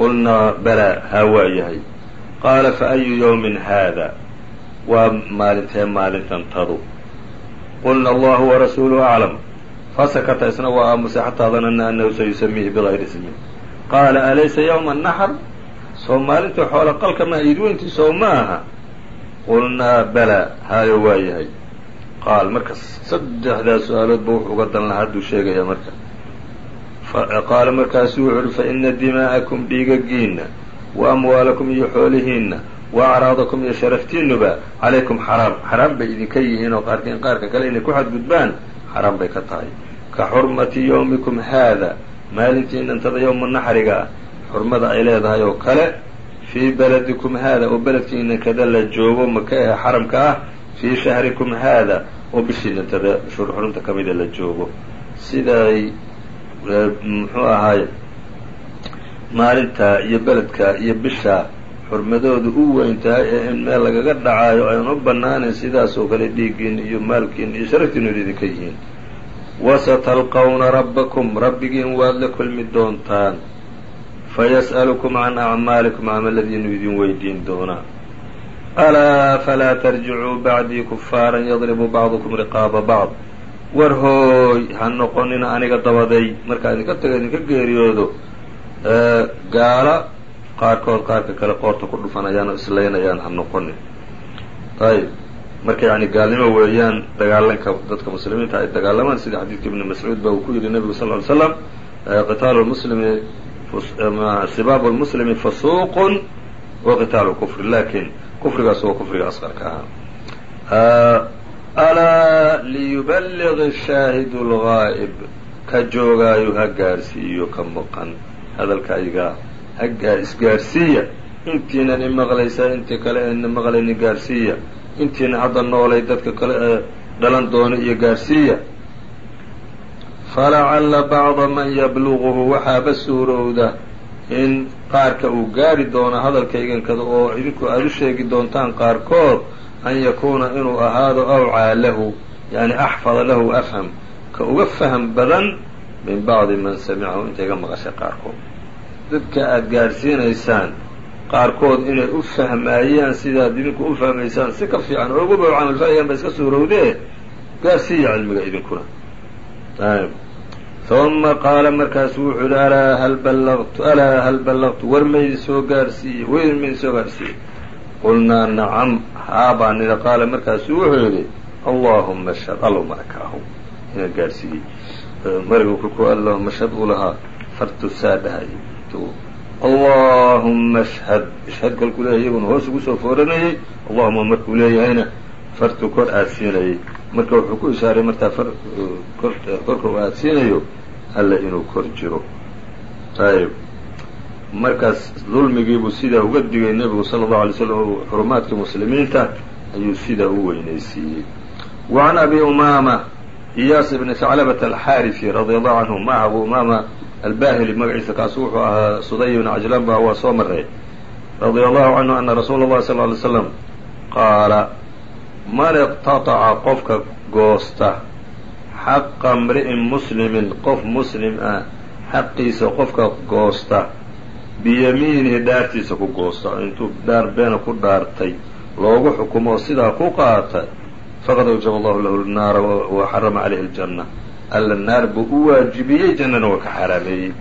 qulnaa balaa haa waa yahay. Qaala fa ayu yawmin haada waa maalintee maalintantadu qulna allahu warasuuluhu aclam. Fasakata isna waa aamusay xataa danana anahu sayusamiihi bigayri ismi qaala alaysa yawma naxr soo maalintii xoola qalka ma iidweyntii sow ma aha. Qulnaa balaa haayo waa yahay. Qaal marka saddexdaas su'aalood ba wuxuu uga dan lahaa hadduu sheegaya marka qaala markaasu wuxu uhi faina dimaa'akum dhiigagiinna wa amwaalakum iyo xoolihiinna wa acraadakum iyo sharaftiinuba calaykum xaraam xaraam bay idinka yihiin oo qaarkiin qaarka kale inay ku xadgudbaan xaraam bay ka tahay ka xurmati yawmikum haada maalintiinantada yowma naxriga ah xurmada ay leedahay oo kale fii beladikum haada oo beledkiina kada la joogo maka ee xaramka ah fii shahrikum haada oo bishiinantada shurxurunta ka mida la joogo siday muxuu ahaaye maalinta iyo beledka iyo bisha xurmadoodu u weyn tahay ee in meel lagaga dhacaayo ayaan u bannaanayn sidaas oo kale dhiiggiina iyo maalkiina iyo sharaftiinu idinka yihiin. Wasatalqawna rabbakum rabbigiin waad la kulmi doontaan. Fayas'alukum can acmaalikum camaladiinu idin weydiin doonaa alaa falaa tarjicuu bacdii kufaaran yadribu bacdukum riqaaba bacd war hooy ha noqonina aniga dabaday markaa idinka taga idinka geeriyoodo. Gaala qaarkood qaarka kale qoorta ku dhufanayaan oo islaynayaan ha noqonin. Ayb marka yani gaalnimo weeyaan dagaalanka dadka muslimiinta ay dagaalamaan sida xadiidka ibni mascuud ba uu ku yidhi nebigu sal ly slam qitaalu lmuslimi sibaabu lmuslimi fasuuqun wa qitaalu kufri laakiin kufrigaas waa kufriga asqarka ahaa alaa liyuballiq shaahidu lgaa'ib ka joogaayo ha gaarhsiiyo ka maqan hadalkaygaa ha isgaarhsiiya intiinan imaqlaysaa intii kale eena maqlayni gaarhsiiya intiina hadda noolay dadka kale ee dhalan doona iyo gaarhsiiya falacalla bacda man yabluguhu waxaaba suurowda in qaarka uu gaari doono hadalkaygankada oo idinku aada u sheegi doontaan qaarkood an yakuuna inuu ahaado awcaa lahu yani axfada lahu afham ka uga faham badan min bacdi man samicahu intay ga maqashay qaarkood dadka aada gaadhsiinaysaan qaarkood inay u fahmaayaan sidaad idinku u fahmaysaan si ka fiican oo uguba camalfalayaan ba iska suurowdee gaarsiiya cilmiga idinkuna uma qaala markaasu wuxuu yihi alaa hal ballaqtu alaa hal ballaqtu war maydin soo gaarsiiyey weydin maydin soo gaarsiiyey qulnaa nacam haa baa nidha qaala markaasu wuxuu yidhi allahuma shhad allow markaahu inaan gaarsiiyey mariga kolkuu allahuma shhad uu lahaa fartu saa dhahay allahuma ashhad ishhad kolkuu leeyahy iyaguna hoos ugu soo fooranayey allahuma markuu leeyahayna fartu kor aadsiinayay marka wuxuu ku ishaaray martaa korka uu aadsiinayo alle inuu kor jiro ayb markaas dulmigiibuu sidaa uga digay nebigu sala allahu alay slam xurumaadkii muslimiinta ayuu sidaa u weynaysiiyey. Wa can abi umaama iyaas bni saclabata alxaarisi radia allahu canhu maca abu umaama albahili magaciisa kaasu wuxuu ahaa suday bn cajlan ba waa soo maray radia allahu canhu ana rasuula اllahi sal ly slam qaala man iqtataca qofka goosta xaqa mri'in muslimin qof muslim ah xaqiisa qofka goosta biyamiinihi dhaartiisa ku goosta intuu dhaar beena ku dhaartay loogu xukumo sidaa ku qaata faqad awjaba allahu lahu naara wa xarama calayhi aljanna. Alla naar buu u waajibiyey jannana waa ka xaraameeyey.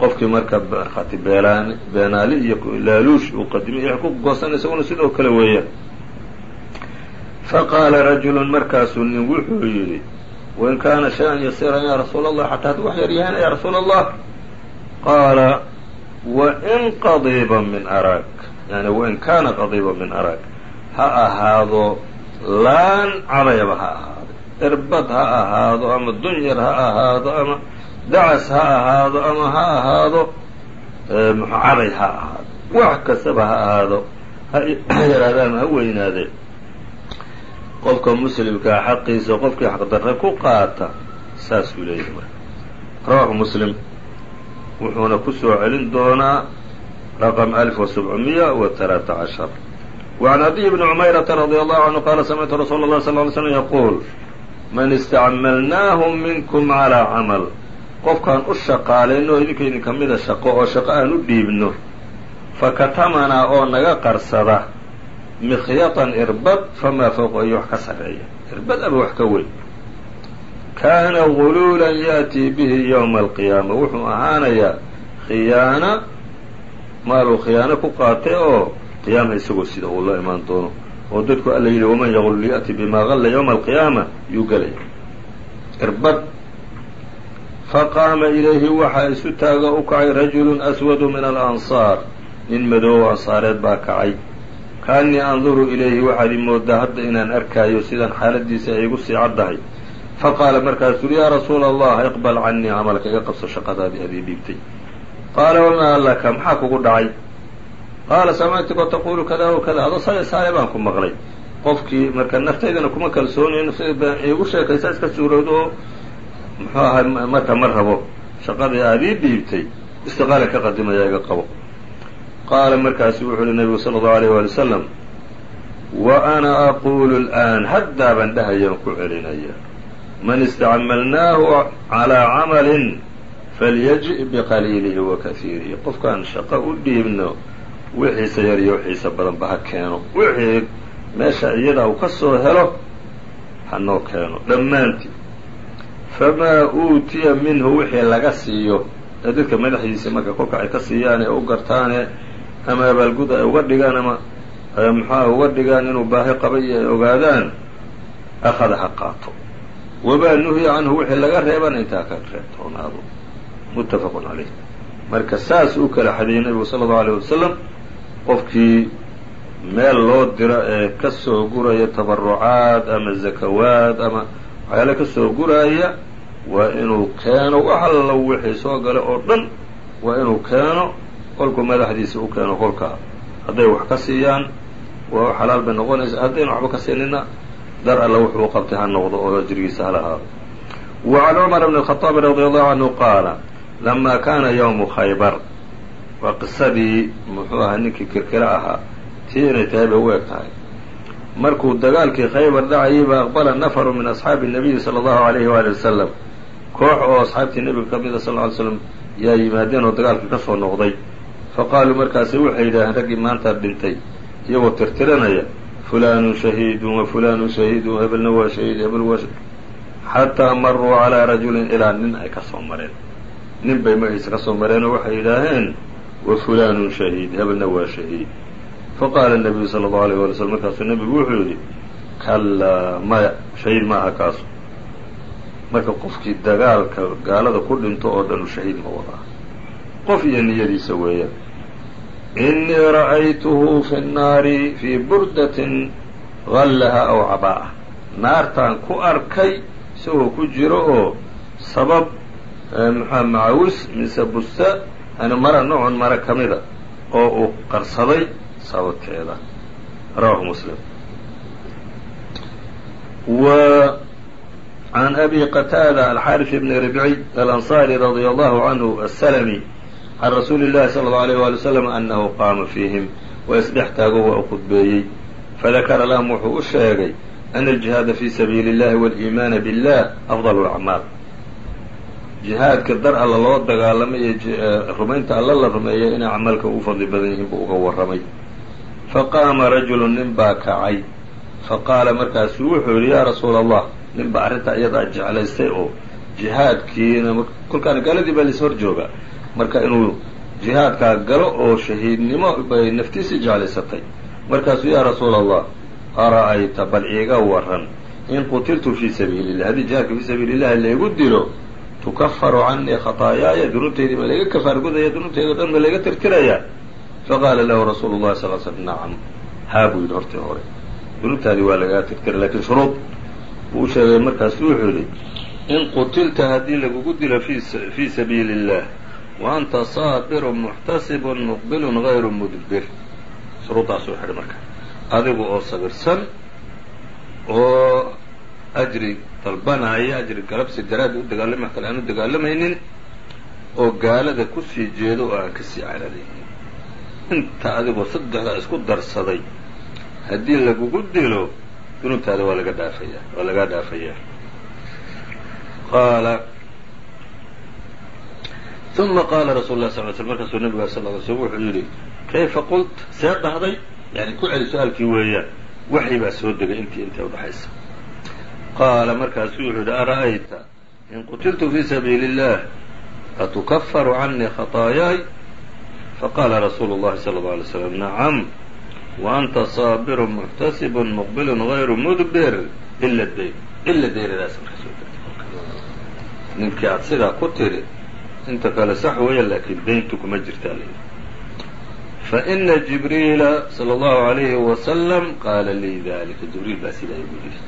Qofkii marka markhaati beelaan beenaali iyo laaluush uu qadimay iyo ku goosan isaguna sidoo kale weeyaan. Faqaala rajulun markaasuu nin wuxuu yidhi wain kaana shay-an yasiiran yaa rasuula allah xataa hadduu wax yar yahayna yaa rasuula allah qaala wain qadiiba min araag yani wain kaana qadiiba min araag ha ahaado laan cadayaba ha ahaado irbad ha ahaado ama dunyar ha ahaado ama dacas ha ahaado ama ha ahaado caday ha ahaado wax kastaba ha ahaado ha yaraadaan ha weynaadee qofka muslimkaa xaqiisa qofkii xaqdarre ku qaata saasuu leeyahay marka rawaxu muslim wuxuuna ku soo celin doonaa raqم ألف وسبعمية وثلاثة عشر وعن أبي بن عميرة رضي الله عنه قال سمعت رsuل الله صلى اه علي سلم يقول من اsتacmalnaahm minkm عalى cmل qofkaan u shaqaalayno idinka idinka mida shaqo oo shaqo aan u dhiibno fakatamanaa oo naga qarsada mikhyطan irbad famaa fوqa iyo wax ka sareeya irbad ama wax ka weyn kaana guluulan yaatii bihi yowma alqiyaama. Wuxuu ahaanayaa khiyaana maaluu khiyaano ku qaatay oo qiyaama isagoo sida uu la imaan doono. Oo dadku alla yidhi waman yaqul ya'ti bimaa qalla yowma alqiyaama? Yuu gelaya irbadh faqaama ilayhi waxaa isu taaga u kacay rajulun aswadu min alansaar nin madoobo ansaareed baa kacay. Kaannii anduru ilayhi waxaad i moodaa hadda inaan arkaayo sidan xaaladiisa ay igu sii faqaala markaasuu yaa rasuula allah iqbal canii camalka iga qabso shaqadaadii adii dhiibtay qaala wamaa laka maxaa kugu dhacay qaala samictuka taqulu kada wa kada adoo sale saale baan ku maqlay qofkii marka naftaydana kuma kalsoonayn igu sheekaysa iska suurowdo muxuu ahay marka ma rabo shaqadii aad ii dhiibtay istiqaala ka qadimaya iga qabo qaala markaasu wuxuu uhi nabigu sala allahu alayh waali wasalam wa ana aquulu al'aan haddaa baan dhahayaan ku celinaya man istacmalnaahu calaa camalin falyaji' biqaliilihi wa kasiirihi qofkaan shaqo u dhiibno wixiisa yar iyo wixiisa badanba ha keeno wixii meesha iyadaa uu ka soo helo hanoo keeno dhammaantii famaa uutiya minhu wixii laga siiyo ee dadka madaxdiisa marka kolka ay ka siiyaan ee u gartaane ama abaalgud ay uga dhigaan ama muxuuha uga dhigaan inuu baahi qabay iyo ay ogaadaan akhada ha qaato wamaa nuhiya canhu wixii laga reebana intaa ka reebtoonaado. Muttafaqun calayh. Marka saas u kala xadiyey nabigu sala allau alayh wasalam qofkii meel loo diro ee ka soo guraya tabarucaad ama zakawaad ama waxyaale ka soo guraaya waa inuu keeno wax alla wixii soo gala oo dhan waa inuu keeno kolkuu madaxdiisa u keeno kolkaa hadday wax ka siiyaan waa xalaal bay noqonaysa. Haddayna waxba ka siinina dar alla wuxuu u qabtay ha noqdo oo ajrigiisa ha lahaado wa can cumar bn الخaطaabi radi allahu canhu qaala lama kaana ywmu khaybar waa qisadii muxuu ahaa ninkii kirkira ahaa tii inay tahay bay u eg tahay markuu dagaalkii khaybar dhacayay ba aqbala nafaru min asxaabi الnabiyi salى اllahu alayhi waali wasalam koox oo asxaabtii nebiga ka mida sal ly slam yaa yimaadeen oo dagaalkii ka soo noqday faqaaluu markaasi waxay yidhaaheen raggii maanta dhintay iyagoo tirtiranaya fulaanun shahiidun wa fulaanun shahiidun hebelna waa shahiid hebel waa xataa maruu calaa rajulin ilaa nin ay ka soo mareen nin bay magaciisa ka soo mareenoo waxay yidhaaheen wa fulaanun shahiid hebelna waa shahiid faqaala nabiyu sala allahu alayh wala slm markaasuu nebigu wuxuu yidhi kallaa maya shahiid maaha kaasu marka qofkii dagaalka gaalada ku dhinto oo dhanu shahiid ma wadaa qof iyo niyadiisa weeyaan inii ra'aytuhu fi nnaari fii burdatin hallaha أو cabaa'a naartaan ku arkay isagoo ku jiro oo sabab maxaa macawis mise busta yani mara noocon mara ka mida oo uu qarsaday sababteeda rawahu muslim w can abi qataada alxaariث ibni ribci alanصaari radia allahu aslmi السلمي عن رsuuل اللhi صلى الله عليه ولي وسلم أنه qاama فيهim وإsdhex taago waa u khudbeeyey فذakra لهم wuxuu u sheegay أن الجهاaد في سبيل الlahi والإيmاn بالله أفضل الأعماaل جihaadka dar alla loo dagaalamay iyo rumaynta alla la rumeeyay inay camalka ugu fadli badan yihiin buu uga warramay faqaama rajulu nin baa kacay faqaala markaasuu wuxuu yidhi yaa rasuula allah nin baa arrintaa iyadaa jeclaystay oo jihaadkiina kolkaana gaaladii baa lais hor joogaa marka inuu jihaadkaa galo oo shahiidnimo bay naftiisii jeclaysatay markaasuu yaa rasuula allah ara'ayta bal iiga waran in qutiltu fii sabiili illah haddii jihaadka fii sabiili illahi laygu dilo tukafaru canii khataayaaya dunuubtaydii ma layga kafaar gudaya dunuubtayda o dhan ma layga tirtirayaa faqaala lahu rasuulu llahi sal l slm nacam haa buu yidhi hortii hore. Dunuubtaadii waa lagaa tirtira lakiin shuruud buu u sheegay markaasu wuxuu yidhi in qutilta haddii lagugu dilo fii sabiili اllah wa anta saabirun muxtasibun muqbilun gayru mudbir shuruuddaasuu xidhay marka adigu oo sabirsan oo ajri dalbanaya ajri galabsi daraaddi u dagaalama kale aan u dagaalamaynin oo gaalada ku sii jeedo oo aan ka sii cararaynin inta adigoo saddexdaa isku darsaday haddii lagugu dilo dunuubtaada waa laga dhaafaya waa lagaa dhaafayaa qaala uma qaala rasul lah sal l sl markaasuu nabiga sal ly slm wuxuu yidhi kayfa qult see dhahday yani ku celi su-aalkii weeyaan waxyi baa soo degay intii intay udhaxaysa qaala markaasuu wuxuu yidhi ara'ayta in qutiltu fii sabiili اllah atukafaru canii khaطaayaay faqaala rasuulu اllahi salى اlه alay slam nacam waanta saabirun muxtasibun muqbilun gayru mudbir ila dayn ila daynadaas marka soo degtay ninkii aada sidaa ku tiri inta kale sax weeya laakiin dayntu kuma jirtaa la yidhi faina jibriila salى اllahu عalayhi wasalam qaala lii dalika jibriil baa sidaa igu yidhi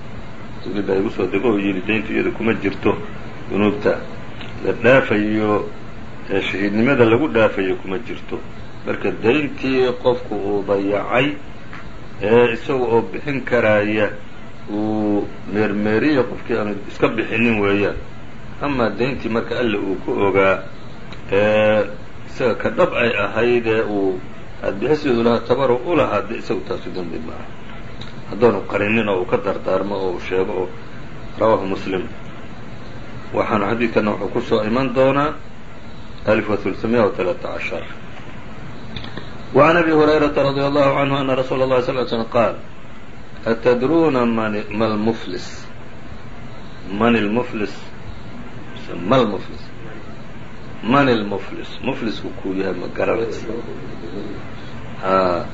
jibriil baa igu soo dego oo yidhi dayntu iyada kuma jirto dunuubta la dhaafayo ee shahiidnimada lagu dhaafayo kuma jirto marka dayntii qofku uu dayacay ee isaga oo bixin karaaya uu meermeeriya qofkii aanu iska bixinin weeyaan amaa dayntii marka alle uu ku ogaa ee isaga ka dhab ay ahayd ee uu aada bixisidu lahaa tabaru u lahaa de isagu taasu dembi ma aha. Qarinin oo uu ka dardaarmo oo uu sheego oo rawaahu muslim. Waxaana xadiidkana wuxuu ku iman doonaa alif waulsamiya walaaa cashar. Wacan abi hurayrata radia allahu canhu ana rasuula allahi sal l slm qaal atadruuna man malmuflis man lmuflis muflis mal muflis. Man lmuflis muflisku kuu yahay ma garanaysa. Ah,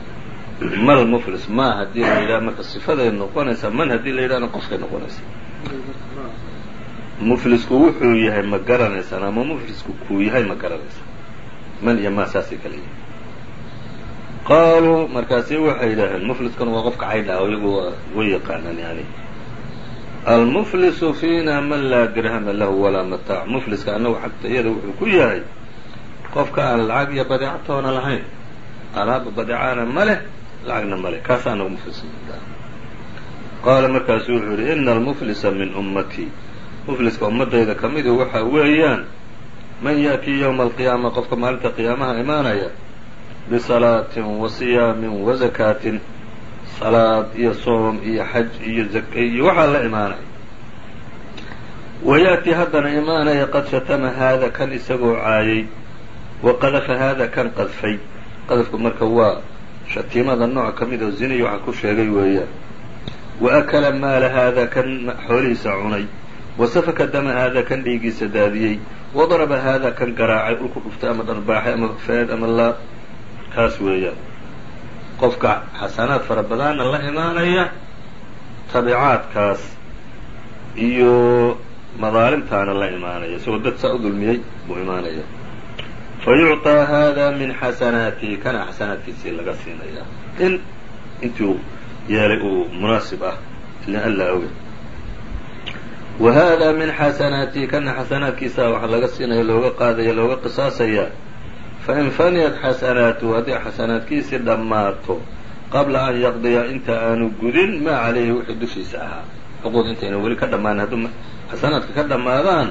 mal muflis. Ma haddii la yidhaha marka sifaday noqonaysaa man haddii la yidhahna qofkay noqonaysaa muflisku wuxuu yahay ma garanaysaan ama muflisku kuu yahay ma garanaysaa man iyo maa saasay kala yihiin qaaluu markaasi waxay yidhaaheen mufliskana waa qofka caydha iyagu waa way yaqaanaan yani almuflisu fiina man laa dirhama lahu walaa mataac. Mufliska annagu xagta iyada wuxuu ku yahay qofka aan lacag iyo badeecatoona lahayn. Alaaba badeecaana ma leh lacagna ma leh. Kaasa anagu muflis qaala markaasu wuxuu yidhi ina almuflisa min ummatii mufliska ummadayda ka midu waxa weeyaan man ya'tii ywma alqiyaama qofka maalinta qiyaamaha imaanaya bisalaatin wa siyaamin wa zakaatin salaad iyo soom iyo xaj iyo zake iyo waxaa la imaanaya wa ya'tii haddana imaanaya qad shatama haada kan isagoo caayay wa qadafa haada kan qadfay. Qadafku marka waa shatiimada nooc ka mid oo ziniy waxa ku sheegay weeyaan. Wa akala maala haada kan xoolihiisa cunay wa safaka dama haada kan dhiigiisa daadiyey wa daraba haada kan garaacay ulku dhuftay ama dharbaaxay ama feed ama laa kaas weeyaan qofka xasanaad fara badanna la imaanaya tabicaadkaas iyo madaalimtaana la imaanaya isagoo dad saa u dulmiyey buu imaanaya. Fayucطىa hada min xasanaatihi kana xasanaadkiisii laga siinaya. In intuu yeelay uu munaasib ah ila alla oge wa hada min xasanaatihi kana xasanaadkiisa waxa laga siinaya looga qaadaya looga qisaasaya fain faniyat xasanaatuhu haddii xasanaadkiisii dhammaato qabla an yaqdiya inta aanu gudin maa calayhi wixii dushiisa ahaa xuquuq intayna weli ka dhammaan hadduu xasanaadka ka dhammaadaan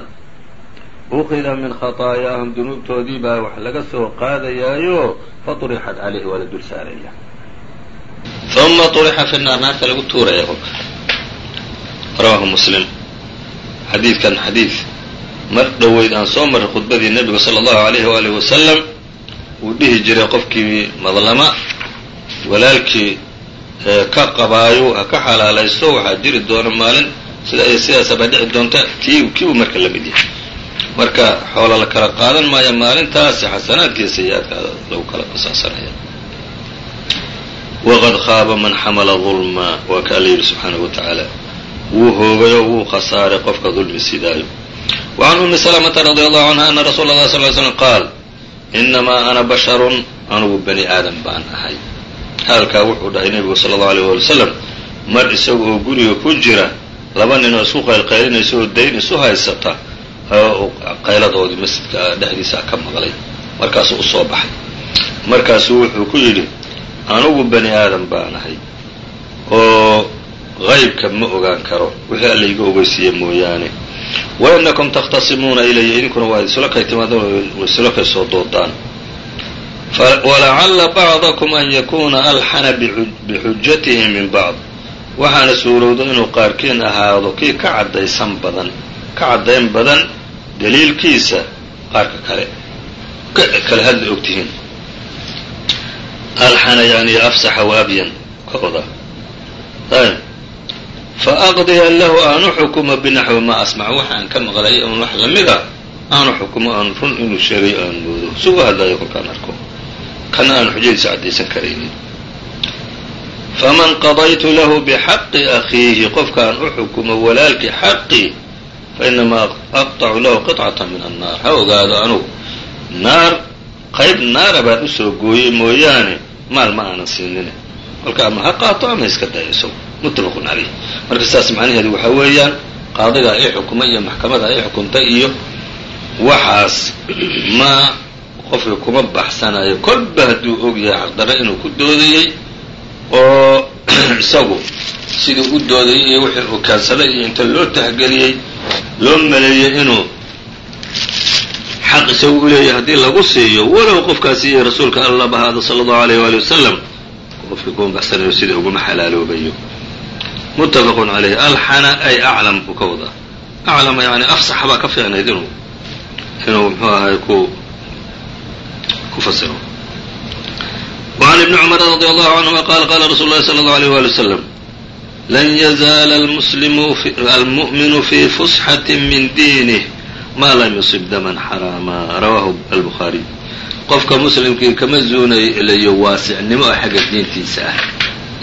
uqida min khaطaayaahum dunuubtoodii baa wax laga soo qaadayaayo faطurixat calayhi waa la dul saaraya uma طurixa fi naar naarta lagu tuuraya kolka rawaahu muslim xadiidkan xadiid mar dhoweyd aan soo maray khudbadii nebiga salى اllahu عalayhi waalih wasalam uu dhihi jiray qofkii madlama walaalkii ka qabaayo ha ka xalaalaysto waxaa jiri doona maalin sida sidaasabaa dhici doonta uu marka la yahay. Marka xoola la kala qaadan maayo maalintaasi xasanaadkiiyo sayi-aadkaada lagu kala qisaasanaya waqad khaaba man xamala dulma waa ka alla yidhi subxaanahu wa tacaala. Wuu hoogayo wuu khasaaray qofka dulmi sidaayo. Wa can umi salamata radi allahu canha ana rasuula allah sal ly slm qaal inamaa ana basharun anugu bani aadam baan ahay hadalkaa wuxuu dhahay nebigu sala allahu alayh wali wasalam mar isaga oo guriga ku jira laba nin oo isku qaylqaylinaysa oo dayn isu haysata qayladoodii masjidka dhexdiisa ka maqlay markaasuu u soo baxay markaasuu wuxuu ku yidhi anugu bani aadam baan ahay oo qaybka ma ogaan karo. Wixii alla iga ogeysiiye mooyaane. Wa inakum takhtasimuuna ilaya idinkuna waa isula kay timaadaan isula kay soo doodaan. Walacalla bacdakum an yakuuna alxana bixujatihi min bacd waxaana suurowda inuu qaarkiin ahaado kii ka caddaysan badan ka caddayn badan daliilkiisa qaarka kale. Kale hadla ogtihiin. Alxana yani afsaxa wa abyan ka oda. Ayb faaqdiya lahu aanu xukuma binaxwi ma asmac waxaan ka maqlay un wax la mid a aanu xukumo aan run inuu sheegay aan moodo si u hadlayo kolkaan arko. Kana aanu xujadiisa caddaysan karaynin. Faman qadaytu lahu bixaqi akhiihi qofkaan u xukumo walaalkii xaqii fainamaa aqطacu lahu qiطcata min annaar ha ogaado anugu naar qayb naara baan u soo gooyey mooyaane maal ma aanan siinin kolka ama ha qaato ama iska dayo isago muttafaqun calayh marka sidaas macnaheedu waxaa weeyaan qaadigaa ii xukumay iyo maxkamada ii xukuntay iyo waxaas (clears throat) ma qofka kuma baxsanayo. Kolba hadduu og yahay xaqdarre inuu ku doodayey oo (clears throat) isagu sidii u doodayay iyo wixii uu kaansaday iyo inta loo tahgeliyey loo maleeyey inuu xaq isagu u leeyahay haddii lagu siiyo walow qofkaasi iyo rasuulka alla bahaada sala allahu alayh waali wasalam qofkii kuma baxsanayo sidii uguma xalaaloobayo muttafaqun calayh alxana ay aclam buu ka wadaa aclama yani afsax baa ka fiicnayd inuu inuu muxuu ahay ku ku fasiro وعn iبn cmr radي allahu canهuma qala qala rasuul اlahi slى اlه عalيه wali wsلم lan yzal almuؤminu fi fusxaة min diinih ma lam yusib daman xaraama rawahu albukhaariy qofka muslimkii kama zuunayo waasicnimo xagga diintiisa ah.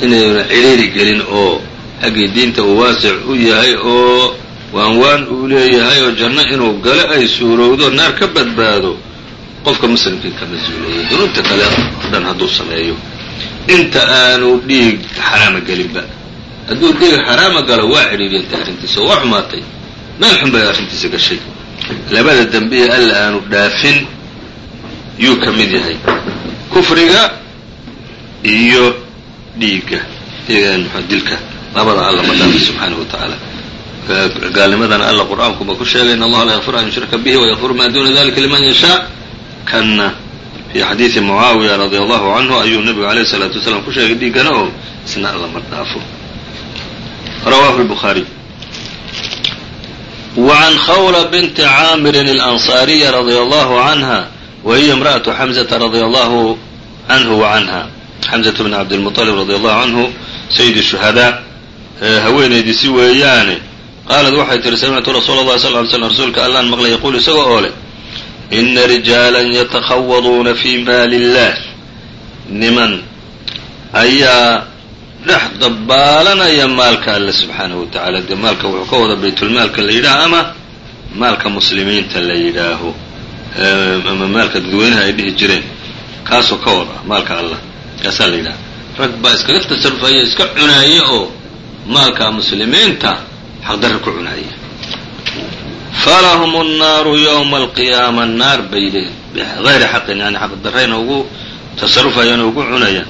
Inayna ciriiri gelin oo xaggii diinta uu waasic u yahay oo waanwaan uu leeyahay oo janno inuu galo ay suurowdo naar ka badbaado qofka muslimkii kama zuulayo dunuubta kale oo dhan hadduu sameeyo. Inta aanu dhiig xaraama gelinba. Hadduu dhiig xaraama galo waa cidhiiriyantay arrintiisa oo waa xumaatay. Meel xun bay arrintiisa gashay. Labada dembiye alla aanu dhaafin yuu ka mid yahay kufriga iyo dhiigga dilka labada alla ma dhaafay subxaanahu wa tacaala gaalnimadana alla qur-aankuba ku sheegay in allaha la yakfir an yushraka bihi wayakfiru maa duna dalika liman yashaa kanna fii xadiidi mucaawiya radia allahu canhu ayuu nabigu alayh isalaatu wasalaam ku sheegay dhiiggana oo isna lama dhaafo rawahu lbukhaariy وعn khawla binti caamirin الأnصاariya radي allahu canha wa hiya imra'aةu xamزةa radي allahu canhu wa canha xamزة bn cabdilmuطلب radي allahu canhu sayid الshuhadaa haweenaydiisi weeyaane qaalat waxay tihi samictu rasuula اllahi sl ly slm rasuulka allaan maqlay yaquul isagoo oo leh ina rijaaلا yatakhawaduuna fi maali اllah niman ayaa dhex dabaalanaya maalka alle subxaanahu wa tacaala dee maalka wuxuu ka wada baytulmaalka la yidhaaho ama maalka muslimiinta la yidhaaho ama maalka dadweynaha ay dhihi jireen. Kaasoo ka war ah maalka allah. Kaasaa la yidhaha. Rag baa iskaga tasarufaya iska cunaaya oo maalka muslimiinta xaqdarra ku cunaaya falahum annaaru yowma alqiyaama naar bay bigayri xaqin yani xaqdarrayna ugu tasarufayaan ugu cunayaan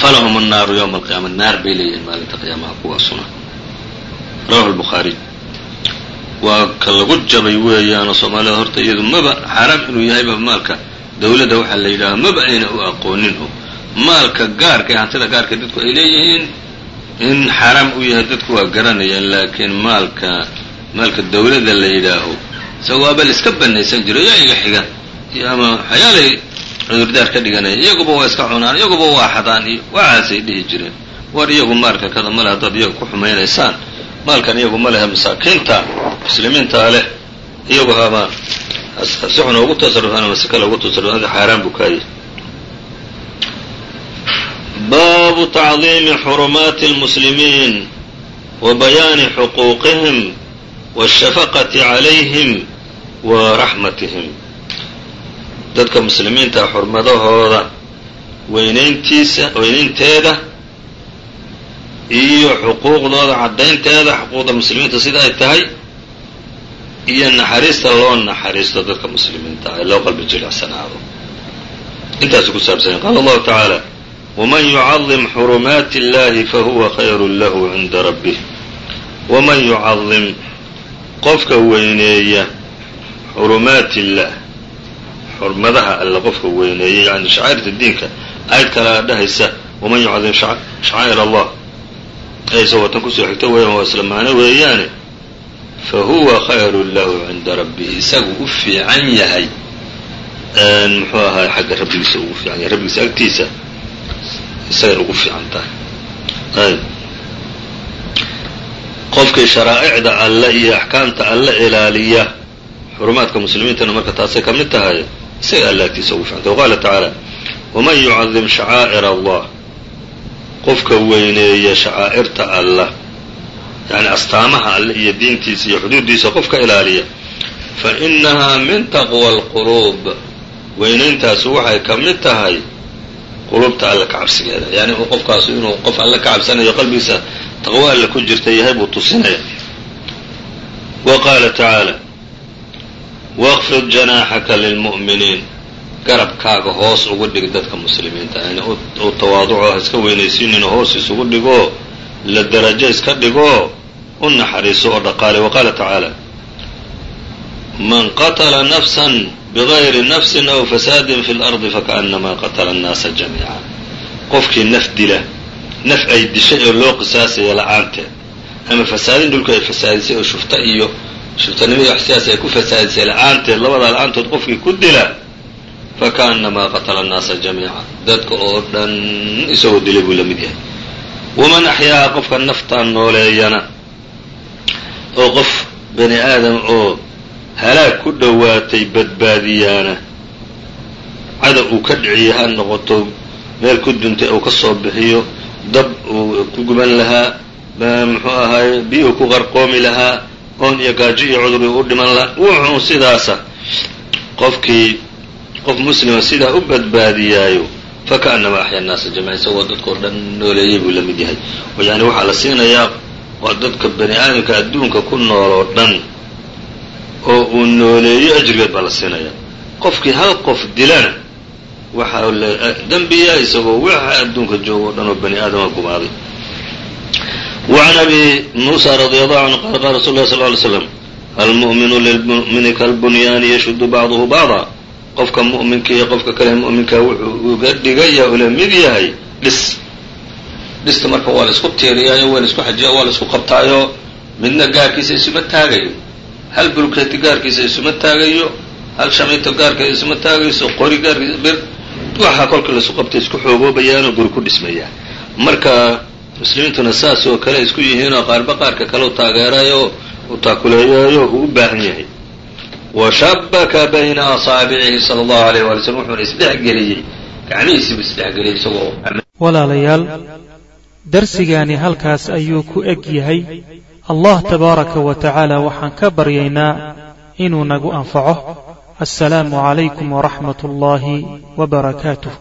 falahum annaaru yowma alqiyaama naar bay leeyihiin maalinta qiyaamaha kuwaasuna. Rawahu lbukhaariy waa ka lagu jabay weeyaanoo soomaalida horta iyadu maba xaaraam inuu yahayba maalka. Dawladda waxaa la yidhaha maba ayna u aqoonin oo maalka gaarka ee hantida gaarka dadku ay leeyihiin in xaaraam u yahay dadku waa garanayaan laakiin maalka maalka dawladda la yidhaaho isaga waaba la iska banaysan jiro yaa iga xiga iyo ama waxyaalay cudurdaar ka dhiganaya iyaguba waa iska cunaan iyaguba waa xadaan iyo waxaasay dhihi jireen. War iyagu maalka kada male haddaad iyaga ku xumaynaysaan maalkan iyagu ma lehe masaakiinta muslimiintaa leh. Iyagu haba si xuna ugu tasarufaan ama si kale ugu tasarufaan xaaraan buu kaayahy baabu tacdiimi xurumaati اlmuslimiin wa bayaani xuquuqihim wاshafaqati calayhim wa raxmatihim. Dadka muslimiinta xurmadahooda weynayntiisa weynaynteeda iyo xuquuqdooda caddaynteeda xuquuqda muslimiinta sida ay tahay iyo naxariista loo naxariisto dadka muslimiinta ee loo qalbi jilicsanaado intaasu ku saabsanya qaala allahu tacaala waman yucadim xurumaati اllahi fahuwa khayru lahu cinda rabbih. Waman yucadim qofka weyneeya xurumaati illah xurmadaha alle qofka weyneeya yani shacairta diinka aayad kalea dhahaysa waman yucadim shacaa'ir allah aysa watan ku soo xigta weeyaan waa isla macno weeyaane fa huwa khayru lahu cinda rabbihi. Isagu u fiican yahay. Muxuu ahaay xagga rabbigiisa ugu fiican yahay. Rabbigiisa agtiisa isagay ugu fiican tahay. Qofkii sharaa'icda alle iyo axkaamta alle ilaaliya xurumaadka muslimiintana marka taasay ka mid tahay isaga alle agtiisa ugu fiicantah waqaala tacaala waman yucadim shacaa'ir allah qofka weyneeya shacaa'irta allah yani astaamaha alle iyo diintiisa iyo xuduuddiisa qofka ilaaliya. Fa inahaa min taqwa alquluub weynayntaasi waxay ka mid tahay quluubta alle ka cabsigeeda. Yani qofkaasu inuu qof alle ka cabsanayo qalbigiisa taqwo alle ku jirta yahay buu tusinaya. Wa qaala tacaala waqfid janaaxaka lilmu'miniin garabkaaga hoos ugu dhig dadka muslimiinta. Yani u tawaaduco ha iska weynaysiinin hoos isugu dhigoo la darajo iska dhigoo u naxariiso oo dhaqaale. Wa qaala tacaala man qatla nafsan bigayri nafsin aw fasaadin fi lardi fakaأnamaa qatla annaasa jamiica qofkii naf dila naf ay dishay oo loo qisaasaya la'aanteed ama fasaadin dhulka ay fasaadisay oo shufta iyo shuftanimo iyo wax sidaas ay ku fasaadisay la'aanteed labadaa la'aantood qofkii ku dila fakaأnamaa qatla annaasa jamiica dadka oo dhan isagoo dilay buu la mid yahay. waman axyaaha qofka naftaan nooleeyana oo qof bani aadam oo halaag ku dhowaatay badbaadiyaana cadow uu ka dhiciyo ha noqoto meel ku duntay uu ka soo bixiyo dab uu ku guban lahaa muxuu ahaaye biyuu ku qarqoomi lahaa oon iyo gaajo iyo cudur u dhiman lahaa wuxuu sidaasa qofkii qof muslima sidaa u badbaadiyaayo fakaأnama axya الnaasa jamiica isagoo dadkao dhan nooleeyay buu la mid yahay oo yani waxaa la siinayaa waa dadka bani aadamka adduunka ku nool oo dhan oo uu nooleeyo ajrigeed baa la siinayaa qofkii hal qof dilana waxaa la dembiya isagoo waxa adduunka jooga o dhan oo bani aadama gumaaday وعn abi muسى رadي الله عnه qala qala rasul lah صل ly slam almuؤminu lilmuؤmini kalbunyaani yashud bacduhu bacضa qofka mu'minka iyo qofka kale mu'minka wuxuu uga dhigaya ula mid yahay dhis. Dhista marka waa la isku tiiriyaayo waa la isku xajiya waa la isku qabtaayo. Midna gaarkiisa isuma taagayo. Hal bulkeeti gaarkiisa isuma taagayo. Hal shamiito gaarkeeda isuma taagayso qori gaarkiisa bir. Waxaa kolka laisu qabtay isku xoogoobayaanoo guri ku dhismaya. Marka muslimiintuna saas oo kale isku yihiinoo qaarba qaarka kale u taageerayo u taakuleeyayo uu u baahan yahay washabaka bayna asaabicihi sala allahu alayh waali slm wuxuuna isdhexgeliyey gacmihiisiibu isdhexgeliyey isagoo walaalayaal darsigaani halkaas ayuu ku eg yahay. Allah tabaaraka wa tacaala waxaan ka baryaynaa inuu nagu anfaco. Assalaamu calaykum waraxmat ullaahi wbarakaatuh